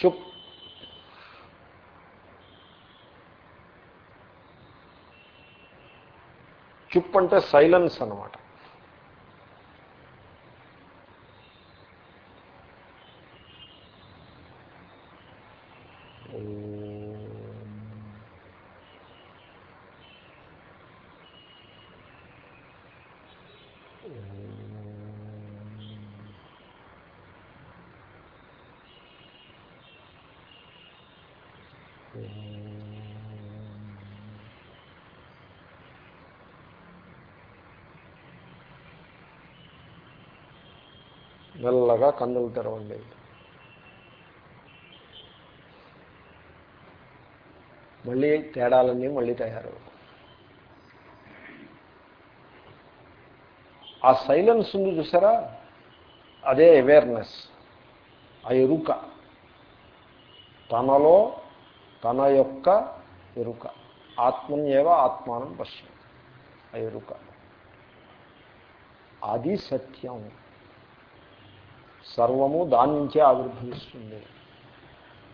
చుప్ చుప్ అంటే సైలెన్స్ అనమాట మెల్లగా కన్నులు తెరవండి. మళ్ళీ తేడాలన్నీ మళ్ళీ తయారు. ఆ సైలెన్స్ ఉంది చూసారా? అదే అవేర్నెస్ ఆ ఎరుక తనలో తన యొక్క ఎరుక. ఆత్మన్యేవ ఆత్మానం పశ్యం ఆ ఎరుక అది సత్యం. సర్వము దాని నుంచే ఆవిర్భవిస్తుంది.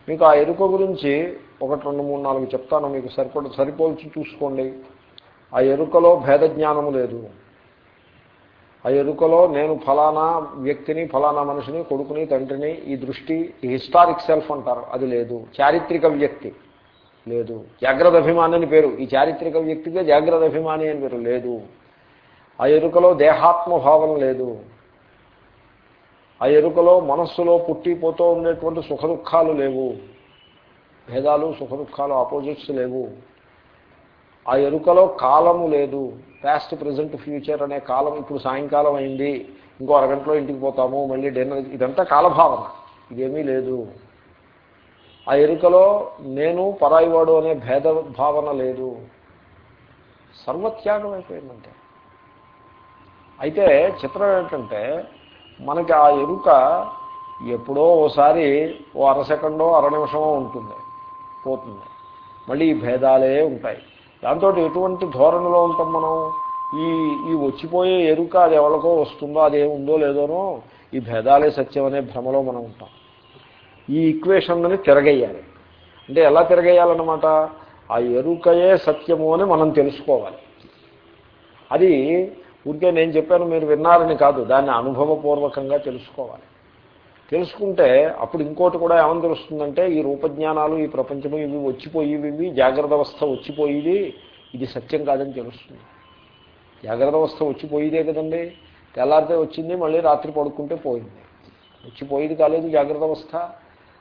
మీకు ఆ ఎరుక గురించి ఒకటి రెండు మూడు నాలుగు చెప్తాను. మీకు సరిపడ సరిపోల్చి చూసుకోండి. ఆ ఎరుకలో భేద జ్ఞానము లేదు. ఆ ఎరుకలో నేను ఫలానా వ్యక్తిని ఫలానా మనిషిని కొడుకుని తండ్రిని ఈ దృష్టి ఈ హిస్టారిక్ సెల్ఫ్ అంటారు. అది లేదు. చారిత్రక వ్యక్తి లేదు. జాగ్రత్త అభిమాని అని పేరు. ఈ చారిత్రక వ్యక్తిగా జాగ్రత్త అభిమాని అని పేరు లేదు. ఆ ఎరుకలో దేహాత్మభావం లేదు. ఆ ఎరుకలో మనస్సులో పుట్టిపోతూ ఉండేటువంటి సుఖ దుఃఖాలు లేవు. భేదాలు సుఖ దుఃఖాలు ఆపోజిట్స్ లేవు. ఆ ఎరుకలో కాలము లేదు. పాస్ట్ ప్రజెంట్ ఫ్యూచర్ అనే కాలం ఇప్పుడు సాయంకాలం అయింది. ఇంకో అరగంటలో ఇంటికి పోతాము. మళ్ళీ డిన్నర్ ఇదంతా కాలభావన. ఇదేమీ లేదు. ఆ ఎరుకలో నేను పరాయివాడు అనే భేద భావన లేదు. సర్వత్యాగం అయిపోయిందంటే. అయితే చిత్రం ఏంటంటే మనకి ఆ ఎరుక ఎప్పుడో ఓసారి ఓ అర సెకండో అర నిమిషమో ఉంటుంది పోతుంది. మళ్ళీ ఈ భేదాలే ఉంటాయి. దాంతో ఎటువంటి ధోరణిలో ఉంటాం మనం? ఈ ఈ వచ్చిపోయే ఎరుక అది ఎవరికో వస్తుందో అది ఏముందో లేదోనో ఈ భేదాలే సత్యం అనే భ్రమలో మనం ఉంటాం. ఈ ఈక్వేషన్లని తిరగేయాలి. అంటే ఎలా తిరగేయాలన్నమాట? ఆ ఎరుకయే సత్యము అని మనం తెలుసుకోవాలి. అది ఊరికే నేను చెప్పాను మీరు విన్నారని కాదు. దాన్ని అనుభవపూర్వకంగా తెలుసుకోవాలి. తెలుసుకుంటే అప్పుడు ఇంకోటి కూడా ఏమని తెలుస్తుందంటే ఈ రూపజ్ఞానాలు ఈ ప్రపంచము ఇవి వచ్చిపోయేవి ఇవి జాగ్రత్త అవస్థ వచ్చిపోయేది ఇది సత్యం కాదని తెలుస్తుంది. జాగ్రత్త అవస్థ వచ్చిపోయేదే కదండి. తెల్లారితే వచ్చింది మళ్ళీ రాత్రి పడుకుంటే పోయింది. వచ్చిపోయేది కాలేదు జాగ్రత్త అవస్థ.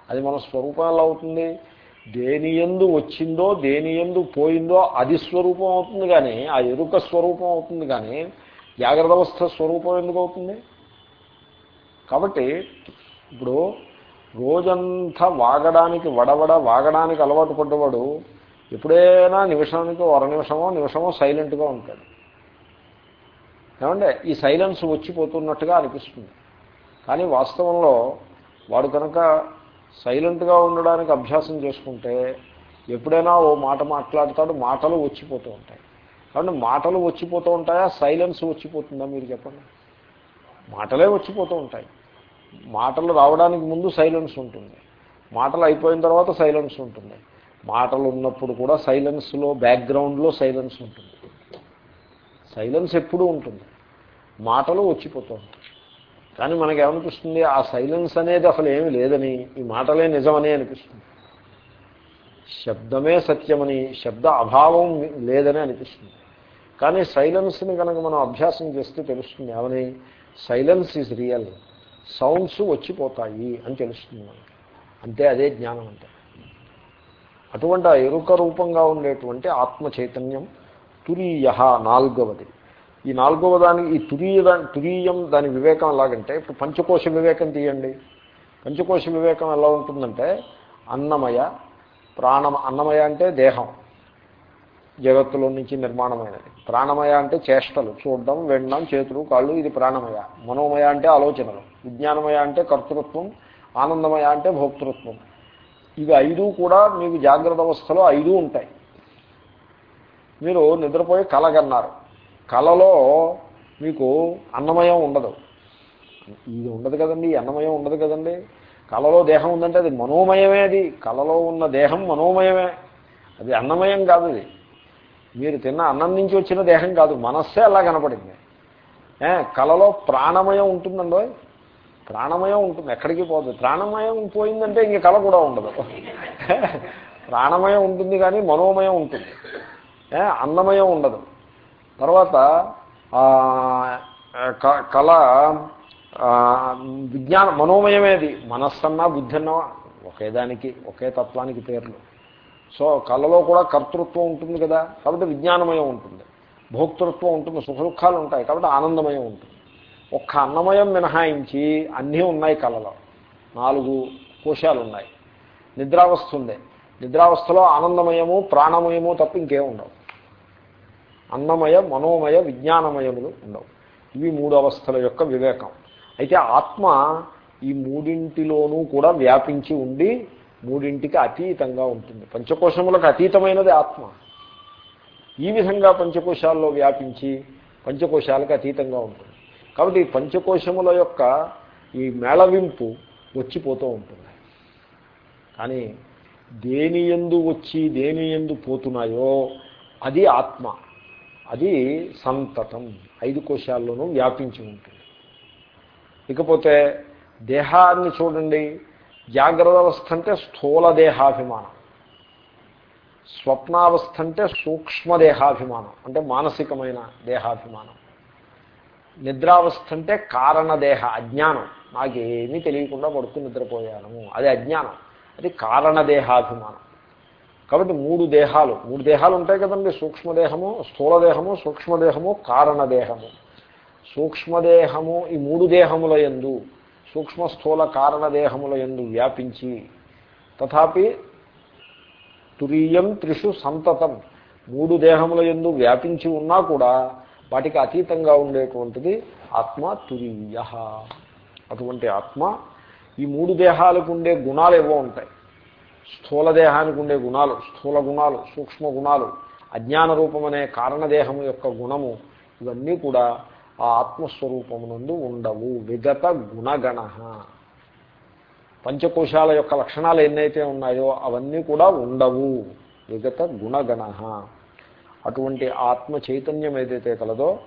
అది మన స్వరూపం ఎలా అవుతుంది. దేని ఎందు వచ్చిందో దేని ఎందు పోయిందో అది స్వరూపం అవుతుంది కానీ ఆ ఎరుక స్వరూపం అవుతుంది కానీ జాగ్రత్త అవస్థ స్వరూపం ఎందుకు అవుతుంది కాబట్టి ఇప్పుడు రోజంతా వాగడానికి వడవడ వాగడానికి అలవాటు పడ్డవాడు ఎప్పుడైనా నిమిషానికి అర నిమిషమో నిమిషమో సైలెంట్గా ఉంటాడు. ఏమంటే ఈ సైలెన్స్ వచ్చిపోతున్నట్టుగా అనిపిస్తుంది. కానీ వాస్తవంలో వాడు కనుక సైలెంట్గా ఉండడానికి అభ్యాసం చేసుకుంటే ఎప్పుడైనా ఓ మాట మాట్లాడతాడు మాటలు వచ్చిపోతూ ఉంటాయి. కాబట్టి మాటలు వచ్చిపోతూ ఉంటాయా? సైలెన్స్ వచ్చిపోతుందా మీరు చెప్పండి. మాటలే వచ్చిపోతూ ఉంటాయి. మాటలు రావడానికి ముందు సైలెన్స్ ఉంటుంది. మాటలు అయిపోయిన తర్వాత సైలెన్స్ ఉంటుంది. మాటలు ఉన్నప్పుడు కూడా సైలెన్స్లో బ్యాక్గ్రౌండ్లో సైలెన్స్ ఉంటుంది. సైలెన్స్ ఎప్పుడూ ఉంటుంది. మాటలు వచ్చిపోతూ ఉంటాయి. కానీ మనకి ఏమనిపిస్తుంది ఆ సైలెన్స్ అనేది అసలు ఏమి లేదని ఈ మాటలే నిజమనే అనిపిస్తుంది. శబ్దమే సత్యమని శబ్ద అభావం లేదని అనిపిస్తుంది. కానీ సైలెన్స్ని కనుక మనం అభ్యాసం చేస్తే తెలుస్తుంది ఏమని? సైలెన్స్ ఈజ్ రియల్ సౌండ్స్ వచ్చిపోతాయి అని తెలుస్తుంది మనకి. అంతే అదే జ్ఞానం అంటే అటువంటి ఆ ఎరుక రూపంగా ఉండేటువంటి ఆత్మ చైతన్యం తురీయ నాలుగవది. ఈ నాలుగవ దానికి ఈ తురీయ తురీయం దాని వివేకం ఎలాగంటే ఇప్పుడు పంచకోశ వివేకం తీయండి. పంచకోశ వివేకం ఎలా ఉంటుందంటే అన్నమయ ప్రాణమ అన్నమయ అంటే దేహం. జగత్తులో నుంచి నిర్మాణమైనది. ప్రాణమయ అంటే చేష్టలు. చూడడం వినడం చేతులు కాళ్ళు ఇది ప్రాణమయ. మనోమయ అంటే ఆలోచనలు. విజ్ఞానమయ అంటే కర్తృత్వం. ఆనందమయ అంటే భోక్తృత్వం. ఇవి ఐదు కూడా మీకు జాగ్రత్త అవస్థలో ఐదు ఉంటాయి. మీరు నిద్రపోయి కలగన్నారు. కలలో మీకు అన్నమయం ఉండదు. ఇది ఉండదు కదండి అన్నమయం ఉండదు కదండి. కళలో దేహం ఉందంటే అది మనోమయమే అది. కళలో ఉన్న దేహం మనోమయమే. అది అన్నమయం కాదు అది మీరు తిన్న అన్నం నుంచి వచ్చిన దేహం కాదు మనస్సే అలా కనపడింది. కళలో ప్రాణమయం ఉంటుందండో? ప్రాణమయం ఉంటుంది ఎక్కడికి పోదు. ప్రాణమయం పోయిందంటే ఇంక కళ కూడా ఉండదు. ప్రాణమయం ఉంటుంది కానీ మనోమయం ఉంటుంది. అన్నమయం ఉండదు. తర్వాత కళ విజ్ఞాన మనోమయమేది. మనస్సన్నా బుద్ధన్నవా ఒకే దానికి ఒకే తత్వానికి పేర్లు. సో కళలో కూడా కర్తృత్వం ఉంటుంది కదా. కాబట్టి విజ్ఞానమయం ఉంటుంది. భోక్తృత్వం ఉంటుంది సుఖదుఖాలు ఉంటాయి. కాబట్టి ఆనందమయం ఉంటుంది. ఒక్క అన్నమయం మినహాయించి అన్నీ ఉన్నాయి కళలో. నాలుగు కోశాలు ఉన్నాయి. నిద్రావస్థ ఉంది. నిద్రావస్థలో ఆనందమయము ప్రాణమయము తప్ప ఇంకేం ఉండవు. అన్నమయ మనోమయ విజ్ఞానమయములు ఉండవు. ఇవి మూడు అవస్థల యొక్క వివేకం. అయితే ఆత్మ ఈ మూడింటిలోనూ కూడా వ్యాపించి ఉండి మూడింటికి అతీతంగా ఉంటుంది. పంచకోశములకు అతీతమైనది ఆత్మ. ఈ విధంగా పంచకోశాల్లో వ్యాపించి పంచకోశాలకు అతీతంగా ఉంటుంది. కాబట్టి ఈ పంచకోశముల యొక్క ఈ మేళవింపు వచ్చిపోతూ ఉంటుంది. కానీ దేని ఎందు వచ్చి దేని ఎందు పోతున్నాయో అది ఆత్మ. అది సంతతం. ఐదు కోశాల్లోనూ వ్యాపించి ఉంటుంది. ఇకపోతే దేహాన్ని చూడండి. జాగ్రత్త అవస్థ అంటే స్థూల దేహాభిమానం స్వప్నావస్థ అంటే సూక్ష్మదేహాభిమానం అంటే మానసికమైన దేహాభిమానం. నిద్రావస్థ అంటే కారణదేహ అజ్ఞానం. నాకేమీ తెలియకుండా పడుతూ నిద్రపోయాను. అది అజ్ఞానం. అది కారణదేహాభిమానం. కాబట్టి మూడు దేహాలు. మూడు దేహాలు ఉంటాయి కదండి. సూక్ష్మదేహము స్థూలదేహము సూక్ష్మదేహము కారణదేహము. సూక్ష్మదేహము ఈ మూడు దేహముల ఎందు సూక్ష్మ స్థూల కారణదేహముల ఎందు వ్యాపించి తథాపి తురీయం త్రిషు సంతతం మూడు దేహముల ఎందు వ్యాపించి ఉన్నా కూడా వాటికి అతీతంగా ఉండేటువంటిది ఆత్మ తురీయ. అటువంటి ఆత్మ ఈ మూడు దేహాలకు ఉండే గుణాలు ఏవో ఉంటాయి. స్థూల దేహానికి ఉండే గుణాలు స్థూల గుణాలు సూక్ష్మ గుణాలు అజ్ఞాన రూపమనే కారణదేహము యొక్క గుణము ఇవన్నీ కూడా ఆ ఆత్మస్వరూపమునందు ఉండవు. విగత గుణగణ. పంచకోశాల యొక్క లక్షణాలు ఎన్నైతే ఉన్నాయో అవన్నీ కూడా ఉండవు. విగత గుణగణ. అటువంటి ఆత్మ చైతన్యం ఏదైతే కలదో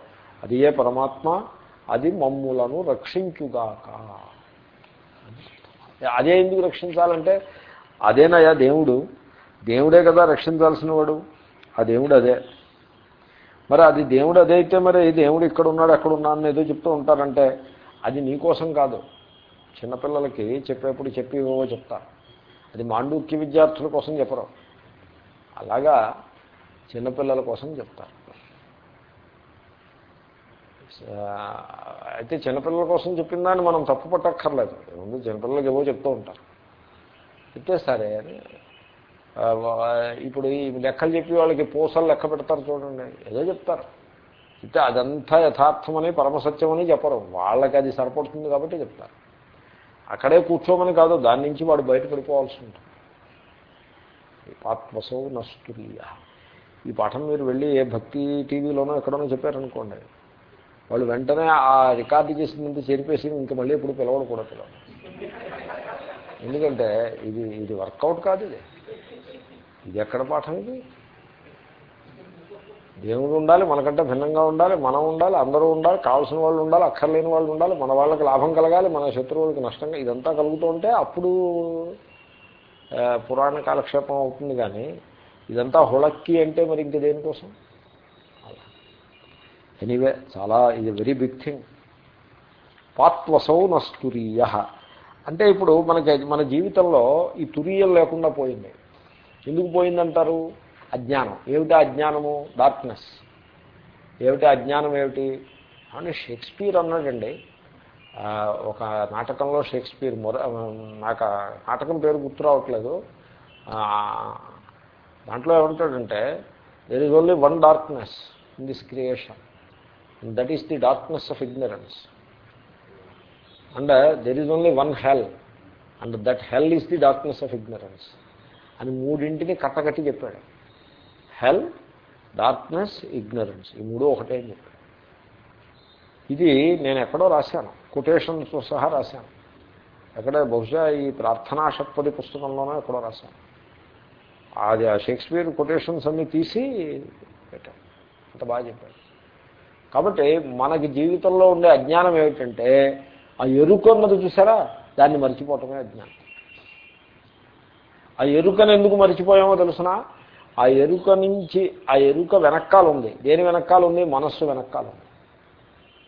అది ఏ పరమాత్మ అది మమ్ములను రక్షించుగాక. అదే ఎందుకు రక్షించాలంటే అదేనయా దేవుడు. దేవుడే కదా రక్షించాల్సిన వాడు ఆ దేవుడు అదే. మరి అది దేవుడు అదైతే మరి దేవుడు ఇక్కడ ఉన్నాడు ఎక్కడ ఉన్నాను ఏదో చెప్తూ ఉంటారంటే అది నీకోసం కాదు. చిన్నపిల్లలకి చెప్పేప్పుడు చెప్పివో చెప్తా. అది మాండూక్య విద్యార్థుల కోసం చెప్పరు. అలాగా చిన్నపిల్లల కోసం చెప్తారు అయితే చిన్నపిల్లల కోసం చెప్పిందని మనం తప్పు పట్టక్కర్లేదు. ముందు చిన్నపిల్లలకి ఏవో చెప్తూ ఉంటారు. చెప్తే సరే అని ఇప్పుడు ఈ లెక్కలు చెప్పి వాళ్ళకి పూసలు లెక్క పెడతారు చూడండి. ఏదో చెప్తారు. చెప్తే అదంతా యథార్థమని పరమసత్యమని చెప్పరు. వాళ్ళకి అది సరిపడుతుంది కాబట్టి చెప్తారు. అక్కడే కూర్చోమని కాదు దాని నుంచి వాడు బయటపడిపోవాల్సి ఉంటుంది. ఆత్మసౌ నస్తుల్య. ఈ పాఠం మీరు వెళ్ళి ఏ భక్తి టీవీలోనో ఎక్కడనో చెప్పారనుకోండి. వాళ్ళు వెంటనే ఆ రికార్డు చేసినంత చెరిపేసి ఇంక మళ్ళీ ఇప్పుడు పిలవడం కూడా పిలవడం. ఎందుకంటే ఇది ఇది వర్కౌట్ కాదు ఇది. ఇది ఎక్కడ పాఠం ఇది? దేవుడు ఉండాలి మనకంటే భిన్నంగా ఉండాలి మనం ఉండాలి అందరూ ఉండాలి కావాల్సిన వాళ్ళు ఉండాలి అక్కర్లేని వాళ్ళు ఉండాలి మన వాళ్ళకి లాభం కలగాలి మన శత్రువులకి నష్టంగా ఇదంతా కలుగుతూ ఉంటే అప్పుడు పురాణ కాలక్షేపం అవుతుంది కానీ ఇదంతా హుళక్కి అంటే మరి ఇంక దేనికోసం? ఎనీవే చాలా ఇది వెరీ బిగ్ థింగ్ పాత్వసౌ నస్తురీయ అంటే ఇప్పుడు మనకి మన జీవితంలో ఈ తురీయం లేకుండా పోయింది. ఎందుకు పోయిందంటారు? అజ్ఞానం. ఏమిటి అజ్ఞానము? డార్క్నెస్ ఏమిటి అజ్ఞానం ఏమిటి? అని షేక్స్పియర్ అన్నాడండి. ఒక నాటకంలో షేక్స్పియర్ మొర నాకు నాటకం పేరు గుర్తు రావట్లేదు. దాంట్లో ఏమంటాడంటే there is only one darkness in this creation that is the darkness of ignorance and there is only one hell and that hell is the darkness of ignorance అని మూడింటిని కట్టకట్టి చెప్పాడు. హెల్ డార్క్నెస్ ఇగ్నరెన్స్ ఈ మూడు ఒకటే అని చెప్పాడు. ఇది నేను ఎక్కడో రాశాను. కొటేషన్స్తో సహా రాశాను. ఎక్కడ బహుశా ఈ ప్రార్థనా షట్పది పుస్తకంలోనో ఎక్కడో రాశాను. అది ఆ షేక్స్పియర్ కొటేషన్స్ అన్నీ తీసి పెట్టాను. అంత బాగా చెప్పాడు. కాబట్టి మనకి జీవితంలో ఉండే అజ్ఞానం ఏమిటంటే ఆ ఎరుకన్నది చూసారా? దాన్ని మర్చిపోవటమే అజ్ఞానం. ఆ ఎరుకను ఎందుకు మర్చిపోయామో తెలుసునా? ఆ ఎరుక నుంచి ఆ ఎరుక వెనకాల ఉంది దేని వెనకాల ఉంది మనస్సు వెనకాల ఉంది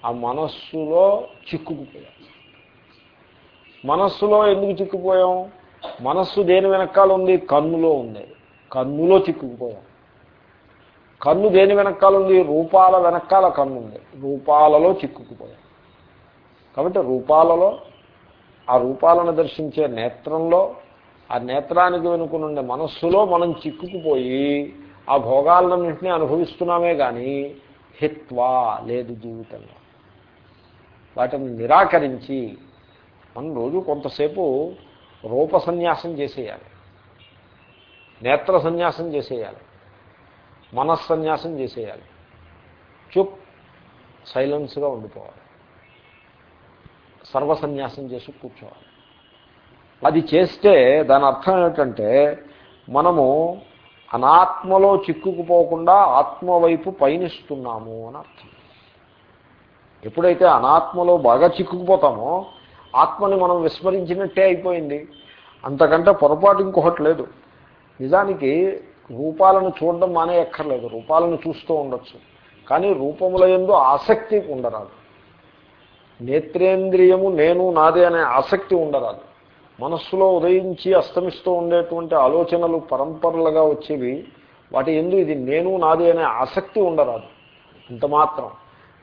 ఆ మనస్సులో చిక్కుకుపోయాం. మనస్సులో ఎందుకు చిక్కుపోయాం మనస్సు దేని వెనకాల ఉంది కన్నులో ఉంది. కన్నులో చిక్కుకుపోయాం. కన్ను దేని వెనకాల ఉంది రూపాల వెనకాల కన్ను ఉంది రూపాలలో చిక్కుకుపోయాం. కాబట్టి రూపాలలో ఆ రూపాలను దర్శించే నేత్రంలో ఆ నేత్రానికి వెనుకనుండే మనస్సులో మనం చిక్కుకుపోయి ఆ భోగాలన్నింటినీ అనుభవిస్తున్నామే కానీ హిత్వా లేదు జీవితంలో. వాటిని నిరాకరించి మనం రోజు కొంతసేపు రూప సన్యాసం చేసేయాలి. నేత్ర సన్యాసం చేసేయాలి. మనస్సన్యాసం చేసేయాలి. చుప్ సైలెన్స్గా ఉండిపోవాలి. సర్వసన్యాసం చేసి కూర్చోవాలి. అది చేస్తే దాని అర్థం ఏమిటంటే మనము అనాత్మలో చిక్కుకుపోకుండా ఆత్మవైపు పయనిస్తున్నాము అని అర్థం. ఎప్పుడైతే అనాత్మలో బాగా చిక్కుకుపోతామో ఆత్మని మనం విస్మరించినట్టే అయిపోయింది. అంతకంటే పొరపాటు ఇంకొకటి లేదు. నిజానికి రూపాలను చూడడం మానేయక్కర్లేదు. రూపాలను చూస్తూ ఉండొచ్చు. కానీ రూపముల ఎందు ఆసక్తి ఉండరాదు. నేత్రేంద్రియము నేను నాదే అనే ఆసక్తి ఉండరాదు. మనస్సులో ఉదయించి అస్తమిస్తూ ఉండేటువంటి ఆలోచనలు పరంపరలుగా వచ్చేవి వాటి ఎందు ఇది నేను నాది అనే ఆసక్తి ఉండరాదు. ఇంత మాత్రం.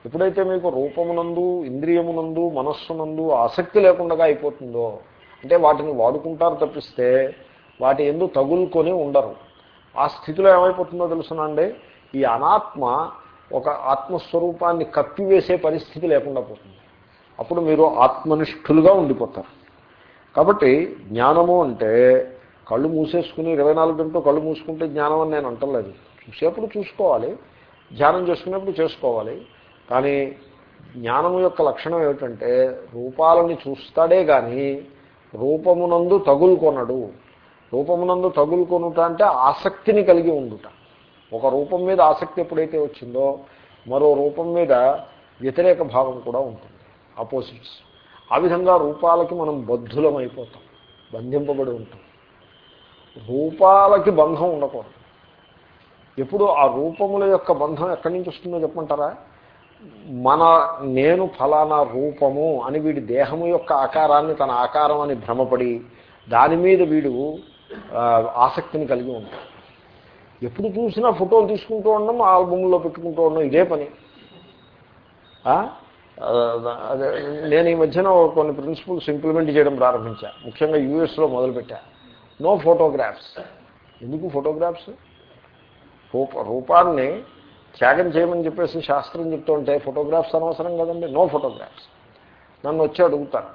ఎప్పుడైతే మీకు రూపమునందు ఇంద్రియమునందు మనస్సునందు ఆసక్తి లేకుండా అయిపోతుందో అంటే వాటిని వాడుకుంటారు తప్పిస్తే వాటి ఎందు తగులుకొని ఉండరు. ఆ స్థితిలో ఏమైపోతుందో తెలుసునండి. ఈ అనాత్మ ఒక ఆత్మస్వరూపాన్ని కప్పివేసే పరిస్థితి లేకుండా పోతుంది. అప్పుడు మీరు ఆత్మనిష్ఠులుగా ఉండిపోతారు. కాబట్టి జ్ఞానము అంటే కళ్ళు మూసేసుకుని ఇరవై నాలుగు గంటలు కళ్ళు మూసుకుంటే జ్ఞానం అని నేను అంటలేదు. చూసేప్పుడు చూసుకోవాలి ధ్యానం చేసుకునేప్పుడు చేసుకోవాలి. కానీ జ్ఞానము యొక్క లక్షణం ఏమిటంటే రూపాలని చూస్తాడే కానీ రూపమునందు తగులుకొనడు. రూపమునందు తగులుకొనుట అంటే ఆసక్తిని కలిగి ఉండుట. ఒక రూపం మీద ఆసక్తి ఎప్పుడైతే వచ్చిందో మరో రూపం మీద వ్యతిరేక భావం కూడా ఉంటుంది. ఆపోజిట్స్ ఆ విధంగా రూపాలకి మనం బద్ధులం అయిపోతాం బంధింపబడి ఉంటాం. రూపాలకి బంధం ఉండకూడదు. ఎప్పుడు ఆ రూపముల యొక్క బంధం ఎక్కడి నుంచి వస్తుందో చెప్పమంటారా? మన నేను ఫలానా రూపము అని వీడి దేహము యొక్క ఆకారాన్ని తన ఆకారం అని భ్రమపడి దాని మీద వీడు ఆసక్తిని కలిగి ఉంటాడు. ఎప్పుడు చూసినా ఫోటోలు తీసుకుంటూ ఉండడం ఆల్బమ్లో పెట్టుకుంటూ ఉండడం ఇదే పని. నేను ఈ మధ్యన కొన్ని ప్రిన్సిపల్స్ ఇంప్లిమెంట్ చేయడం ప్రారంభించా. ముఖ్యంగా యూఎస్లో మొదలుపెట్టా. నో ఫోటోగ్రాఫ్స్ ఎందుకు ఫోటోగ్రాఫ్స్ రూప రూపాన్ని త్యాగం చేయమని చెప్పేసి శాస్త్రం చెప్తుంటే ఫోటోగ్రాఫ్స్ అనవసరం కదండి? నో ఫోటోగ్రాఫ్స్ నన్ను వచ్చి అడుగుతాను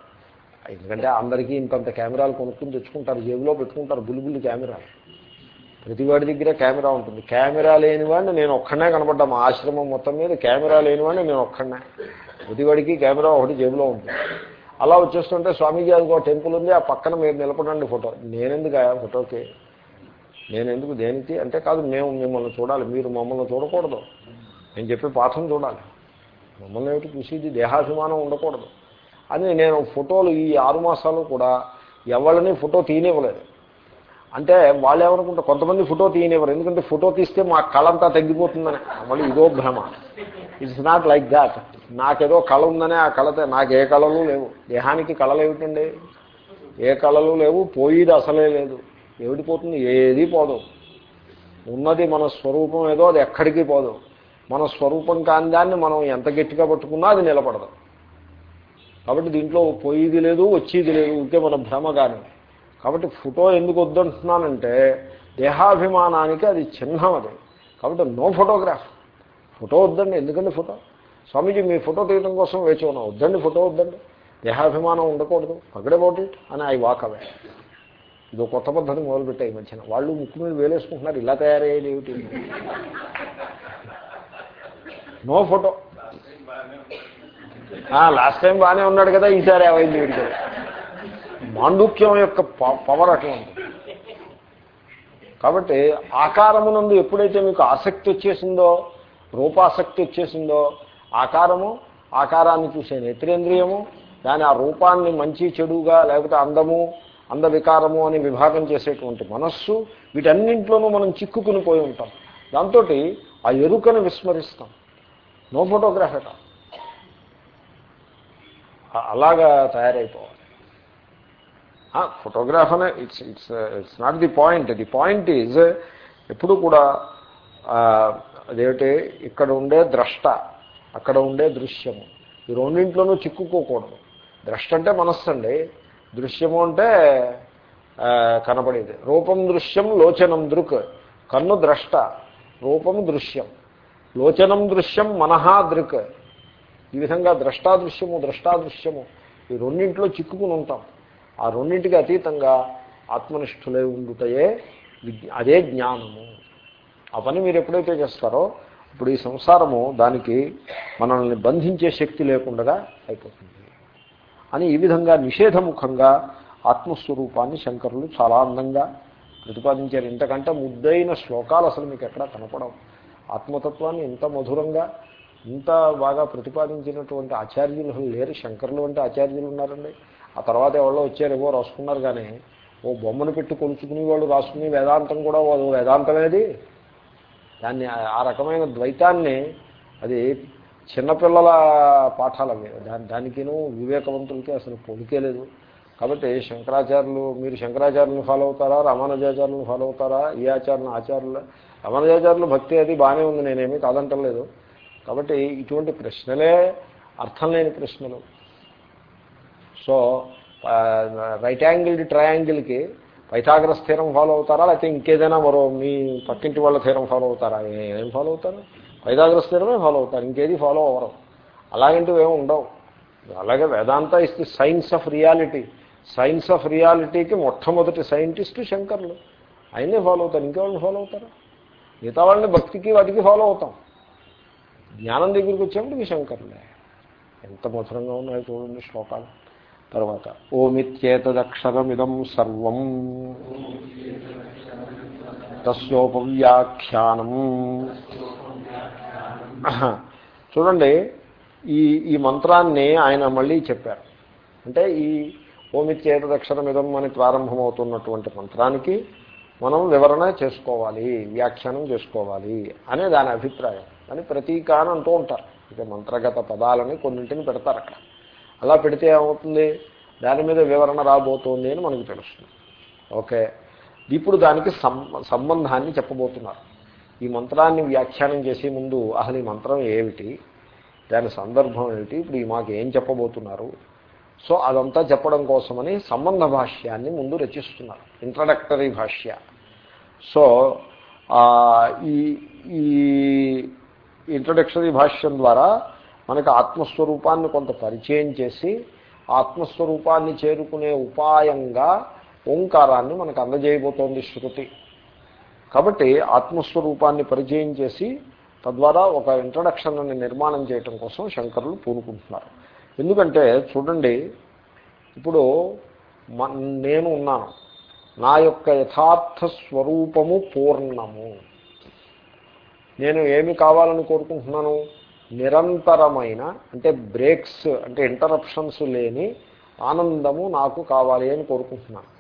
ఎందుకంటే అందరికీ ఇంతంత కెమెరాలు కొనుక్కుని తెచ్చుకుంటారు జేబులో పెట్టుకుంటారు బుల్లి కెమెరాలు. ప్రతివాడి దగ్గర కెమెరా ఉంటుంది. కెమెరా లేనివాడిని నేను ఒక్కనే కనపడ్డా మా ఆశ్రమం మొత్తం మీద కెమెరా లేనివాడిని నేను ఒక్కనే ప్రతివాడికి కెమెరా ఒకటి జేబులో ఉంటుంది. అలా వచ్చేస్తుంటే స్వామీజీ అదిగో టెంపుల్ ఉంది ఆ పక్కన మీరు నిలబడండి ఫోటో. నేనెందుకు ఆ ఫోటోకి? నేనెందుకు దేనికి? అంటే కాదు మేము మిమ్మల్ని చూడాలి మీరు మమ్మల్ని చూడకూడదు. నేను చెప్పే పాఠం చూడాలి. మమ్మల్ని ఏమిటి చూసేది దేహాభిమానం ఉండకూడదు. అని నేను ఫోటోలు ఈ ఆరు మాసాలు కూడా ఎవరిని ఫోటో తీయనివ్వలేదు. అంటే వాళ్ళు ఏమనుకుంటారు? కొంతమంది ఫోటో తీయనివ్వరు. ఎందుకంటే ఫోటో తీస్తే మా కళంతా తగ్గిపోతుందని. మళ్ళీ ఇదో భ్రమ. ఇట్స్ నాట్ లైక్ దాట్ నాకేదో కళ ఉందనే ఆ కళతో నాకు ఏ కళలు లేవు. దేహానికి కళలు ఏమిటండి? ఏ కళలు లేవు. పోయేది అసలే లేదు. ఏమిటి పోతుంది? ఏది పోదు. ఉన్నది మన స్వరూపం ఏదో అది ఎక్కడికి పోదు. మన స్వరూపం కాని దాన్ని మనం ఎంత గట్టిగా పట్టుకున్నా అది నిలబడదు. కాబట్టి దీంట్లో పోయేది లేదు వచ్చేది లేదు. ఉంటే మన భ్రమ కానీ కాబట్టి ఫోటో ఎందుకు వద్దంటున్నానంటే దేహాభిమానానికి అది చిహ్నం అది. కాబట్టి నో ఫోటోగ్రాఫ్. ఫోటో వద్దండి. ఎందుకండి ఫోటో? స్వామీజీ మీ ఫోటో తీయడం కోసం వేచి ఉన్నాం వద్దండి ఫోటో వద్దండి. దేహాభిమానం ఉండకూడదు. పగడబౌట్ ఇట్ అని ఐ వాక్ అవే. ఇది కొత్త పద్ధతి మొదలుపెట్టాయి ఈ మధ్యన. వాళ్ళు ముక్కు మీద వేలేసుకుంటున్నారు. ఇలా తయారయ్యేది ఏమిటి? No photo. లాస్ట్ టైం బాగానే ఉన్నాడు కదా. ఈసారి ఏమైంది వీడికి మాండుక్యం యొక్క పవర్ అటువంటి కాబట్టి ఆకారమునందు ఎప్పుడైతే మీకు ఆసక్తి వచ్చేసిందో రూపాసక్తి వచ్చేసిందో ఆకారము ఆకారాన్ని చూసే నేత్రేంద్రియము దాని ఆ రూపాన్ని మంచి చెడుగా లేకపోతే అందము అందవికారము అని విభాగం చేసేటువంటి మనస్సు వీటన్నింటిలోనూ మనం చిక్కుకుని పోయి ఉంటాం. దాంతో ఆ ఎరుకను విస్మరిస్తాం. నో ఫోటోగ్రాఫ్ అలాగా తయారైపోవాలి. ఫోటోగ్రాఫ్ అనే it's it's it's not the point the point is ఎప్పుడు కూడా అదేమిటి ఇక్కడ ఉండే ద్రష్ట అక్కడ ఉండే దృశ్యము. ఈ రెండింట్లోనూ చిక్కుకోకూడదు. ద్రష్ట అంటే మనస్సు అండి. దృశ్యము అంటే కనపడేది. రూపం దృశ్యం లోచనం దృక్. కన్ను ద్రష్ట రూపం దృశ్యం. లోచనం దృశ్యం మనహా దృక్. ఈ విధంగా ద్రష్టాదృశ్యము ద్రష్టాదృశ్యము ఈ రెండింట్లో చిక్కుకుని ఉంటాం. ఆ రెండింటికి అతీతంగా ఆత్మనిష్ఠులై ఉండుటయే అదే జ్ఞానము. ఆ పని మీరు ఎప్పుడైతే చేస్తారో ఇప్పుడు ఈ సంసారము దానికి మనల్ని బంధించే శక్తి లేకుండా అయిపోతుంది. అని ఈ విధంగా నిషేధముఖంగా ఆత్మస్వరూపాన్ని శంకరులు చాలా అందంగా ప్రతిపాదించారు. ఇంతకంటే ముద్దైన శ్లోకాలు అసలు మీకు ఎక్కడా కనపడవు. ఆత్మతత్వాన్ని ఇంత మధురంగా ఇంత బాగా ప్రతిపాదించినటువంటి ఆచార్యులు లేరు. శంకరులు అంటే ఆచార్యులు ఉన్నారండి. ఆ తర్వాత ఎవరో వచ్చారేవో రాసుకున్నారు కానీ ఓ బొమ్మను పెట్టి కొలుచుకునే వాళ్ళు రాసుకుని వేదాంతం కూడా వేదాంతమేది దాన్ని ఆ రకమైన ద్వైతాన్ని అది చిన్నపిల్లల పాఠాలు అవి. దాని దానికిను వివేకవంతులకి అసలు పొలికేలేదు కాబట్టి శంకరాచార్యులు మీరు శంకరాచార్యులను ఫాలో అవుతారా? రామానుజాచార్యులను ఫాలో అవుతారా? ఈ ఆచార్యులు ఆచార్యులు? రామానుజాచార్యులు భక్తి అది బాగానే ఉంది నేనేమీ కాదంటలేదు. కాబట్టి ఇటువంటి ప్రశ్నలే అర్థం లేని ప్రశ్నలు. సో రైట్ యాంగిల్డ్ ట్రయాంగిల్కి పైథాగరస్ స్థిరం ఫాలో అవుతారా? లేకపోతే ఇంకేదైనా మరో మీ పక్కింటి వాళ్ళ స్థిరం ఫాలో అవుతారా? ఏం ఫాలో అవుతారు? పైథాగరస్ స్థిరమే ఫాలో అవుతారు. ఇంకేది ఫాలో అవ్వరు. అలాగంటూ ఏమి ఉండవు. అలాగే Vedanta is the science of reality science of రియాలిటీకి మొట్టమొదటి సైంటిస్ట్ శంకర్లు. ఆయనే ఫాలో అవుతారు. ఇంకెవాళ్ళని ఫాలో అవుతారు? మిగతా వాళ్ళని భక్తికి వాటికి ఫాలో అవుతాం. జ్ఞానం దగ్గరికి వచ్చేప్పటికి శంకర్లే. ఎంత మధురంగా ఉన్నాయో చూడండి శ్లోకాలు. తర్వాత ఓమిత్యేతదక్షరమిదం సర్వం. తస్యోపవ్యాఖ్యానం. చూడండి ఈ ఈ మంత్రాన్ని ఆయన మళ్ళీ చెప్పారు. అంటే ఈ ఓమిత్యేతదక్షరమిదం అని ప్రారంభమవుతున్నటువంటి మంత్రానికి మనం వివరణ చేసుకోవాలి వ్యాఖ్యానం చేసుకోవాలి అనే దాని అభిప్రాయం. అని ప్రతీక అంటూ ఉంటారు. ఇక మంత్రగత పదాలని కొన్నింటిని పెడతారు అక్కడ. అలా పెడితే ఏమవుతుంది? దాని మీద వివరణ రాబోతోంది అని మనకు తెలుస్తుంది. ఓకే. ఇప్పుడు దానికి సంబంధాన్ని చెప్పబోతున్నారు. ఈ మంత్రాన్ని వ్యాఖ్యానం చేసే ముందు అసలు ఈ మంత్రం ఏమిటి? దాని సందర్భం ఏమిటి? ఇప్పుడు ఈ మాకు ఏం చెప్పబోతున్నారు? సో అదంతా చెప్పడం కోసమని సంబంధ భాష్యాన్ని ముందు రచిస్తున్నారు. ఇంట్రడక్టరీ భాష్య. సో ఈ ఈ ఇంట్రడక్షరీ భాష్యం ద్వారా మనకు ఆత్మస్వరూపాన్ని కొంత పరిచయం చేసి ఆత్మస్వరూపాన్ని చేరుకునే ఉపాయంగా ఓంకారాన్ని మనకు అందజేయబోతోంది శృతి. కాబట్టి ఆత్మస్వరూపాన్ని పరిచయం చేసి తద్వారా ఒక ఇంట్రడక్షన్ అని నిర్మాణం చేయటం కోసం శంకరులు పూనుకుంటున్నారు. ఎందుకంటే చూడండి ఇప్పుడు నేను ఉన్నాను. నా యొక్క యథార్థ స్వరూపము పూర్ణము. నేను ఏమి కావాలని కోరుకుంటున్నాను? నిరంతరమైన అంటే బ్రేక్స్ అంటే ఇంటరప్షన్స్ లేని ఆనందము నాకు కావాలి అని కోరుకుంటున్నాను.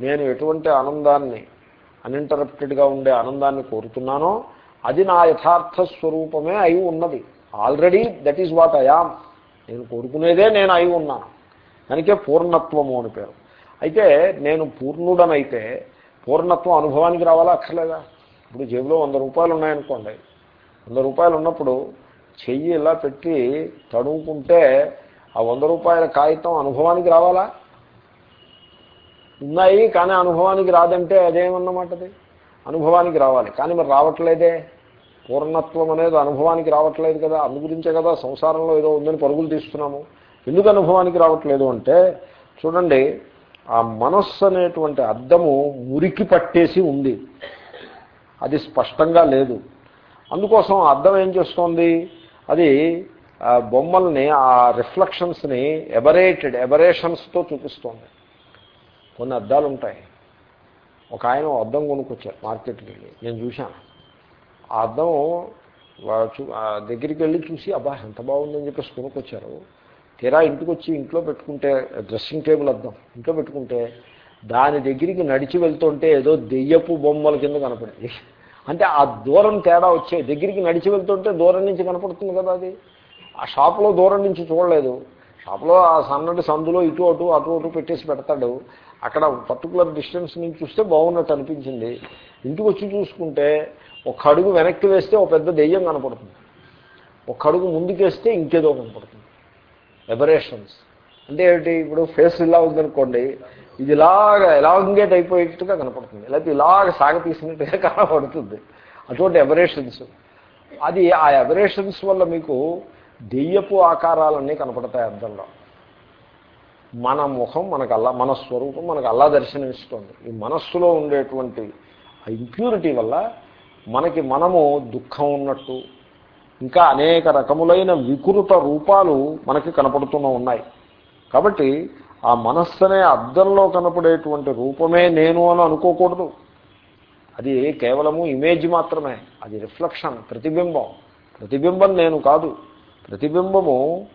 నేను ఎటువంటి ఆనందాన్ని అన్ఇంటరప్టెడ్గా ఉండే ఆనందాన్ని కోరుతున్నానో అది నా యథార్థ స్వరూపమే అయి ఉన్నది. Already that is what I am నేను కోరుకునేదే నేను అయి ఉన్నాను. దానికే పూర్ణత్వము అని పేరు. అయితే నేను పూర్ణుడనైతే పూర్ణత్వం అనుభవానికి రావాలా అక్కర్లేదా? ఇప్పుడు జేబులో వంద రూపాయలు ఉన్నాయనుకోండి వంద రూపాయలు ఉన్నప్పుడు చెయ్యి ఇలా పెట్టి తడుముకుంటే ఆ వంద రూపాయల కాగితం అనుభవానికి రావాలా? ఉన్నాయి కానీ అనుభవానికి రాదంటే అదేమన్నమాటది? అనుభవానికి రావాలి. కానీ మరి రావట్లేదే? పూర్ణత్వం అనేది అనుభవానికి రావట్లేదు కదా. అందు గురించే కదా సంసారంలో ఏదో ఉందని పరుగులు తీస్తున్నాము. ఎందుకు అనుభవానికి రావట్లేదు అంటే చూడండి ఆ మనస్సు అనేటువంటి అద్దము మురికి పట్టేసి ఉంది. అది స్పష్టంగా లేదు. అందుకోసం అర్థం ఏం చేస్తోంది? అది బొమ్మల్ని ఆ రిఫ్లెక్షన్స్ని ఎబరేటెడ్ ఎబరేషన్స్తో చూపిస్తోంది. కొన్ని అద్దాలు ఉంటాయి. ఒక ఆయన అద్దం కొనుక్కొచ్చారు మార్కెట్కి వెళ్ళి. నేను చూశాను. ఆ అద్దం చూ- ఆ దగ్గరికి వెళ్ళి చూసి అబ్బా ఎంత బాగుందని చెప్పేసి కొనుక్కొచ్చారు. తీరా ఇంటికి వచ్చి ఇంట్లో పెట్టుకుంటే డ్రెస్సింగ్ టేబుల్ అద్దం ఇంట్లో పెట్టుకుంటే దాని దగ్గరికి నడిచి వెళ్తుంటే ఏదో దెయ్యపు బొమ్మల కింద కనపడింది. అంటే ఆ దూరం తేడా వచ్చే దగ్గరికి నడిచి వెళ్తుంటే దూరం నుంచి కనపడుతుంది కదా అది. ఆ షాప్లో దూరం నుంచి చూడలేదు. షాప్లో ఆ సన్నటి సందులో ఇటు అటు అటు అటు పెట్టేసి పెడతాడు. అక్కడ పర్టికులర్ డిస్టెన్స్ నుంచి చూస్తే బాగున్నట్టు అనిపించింది. ఇంటికి వచ్చి చూసుకుంటే ఒక అడుగు వెనక్కి వేస్తే ఒక పెద్ద దెయ్యం కనపడుతుంది. ఒక అడుగు ముందుకేస్తే ఇంకేదో కనపడుతుంది. ఎబరేషన్స్ అంటే ఏమిటి? ఇప్పుడు ఫేస్ ఇలా ఉందనుకోండి. ఇది ఇలాగ ఎలాంగేట్ అయిపోయేట్టుగా కనపడుతుంది. లేకపోతే ఇలాగ సాగతీసినట్టుగా కనపడుతుంది. అటువంటి ఎబరేషన్స్ అది ఆ ఎబరేషన్స్ వల్ల మీకు దెయ్యపు ఆకారాలన్నీ కనపడతాయి అర్థంలో. మన ముఖం మనకు అల్లా మన స్వరూపం మనకు అల్లా దర్శనమిస్తుంది. ఈ మనస్సులో ఉండేటువంటి ఆ ఇంప్యూరిటీ వల్ల మనకి మనము దుఃఖం ఉన్నట్టు ఇంకా అనేక రకములైన వికృత రూపాలు మనకి కనపడుతూనే ఉన్నాయి. కాబట్టి ఆ మనస్సు అనే అద్దంలో కనపడేటువంటి రూపమే నేను అని అనుకోకూడదు. అది కేవలము ఇమేజ్ మాత్రమే. అది రిఫ్లెక్షన్ ప్రతిబింబం. ప్రతిబింబం నేను కాదు. ప్రతిబింబము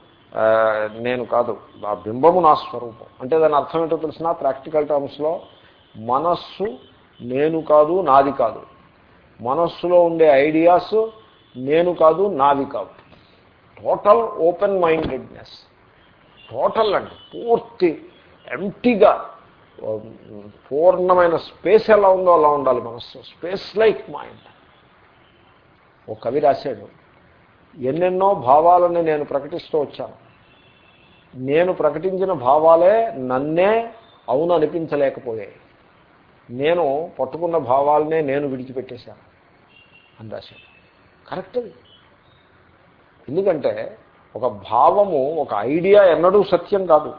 నేను కాదు. ఆ బింబము నా స్వరూపం. అంటే దాని అర్థం ఏంటో తెలిసిన ప్రాక్టికల్ టర్మ్స్లో మనస్సు నేను కాదు నాది కాదు. మనస్సులో ఉండే ఐడియాస్ నేను కాదు నాది కాదు టోటల్ ఓపెన్ మైండెడ్నెస్. టోటల్ అండి పూర్తి ఎంటీగా పూర్ణమైన స్పేస్ ఎలా ఉందో అలా ఉండాలి మనస్సు. Space like mind. ఓ కవి రాశాడు ఎన్నెన్నో భావాలని నేను ప్రకటిస్తూ వచ్చాను. నేను ప్రకటించిన భావాలే నన్నే అవును అనిపించలేకపోయాయి. నేను పట్టుకున్న భావాలనే నేను విడిచిపెట్టేశాను. అని రాశాడు. కరెక్ట్ ఎందుకంటే ఒక భావము ఒక ఐడియా ఎన్నడూ సత్యం కాదు.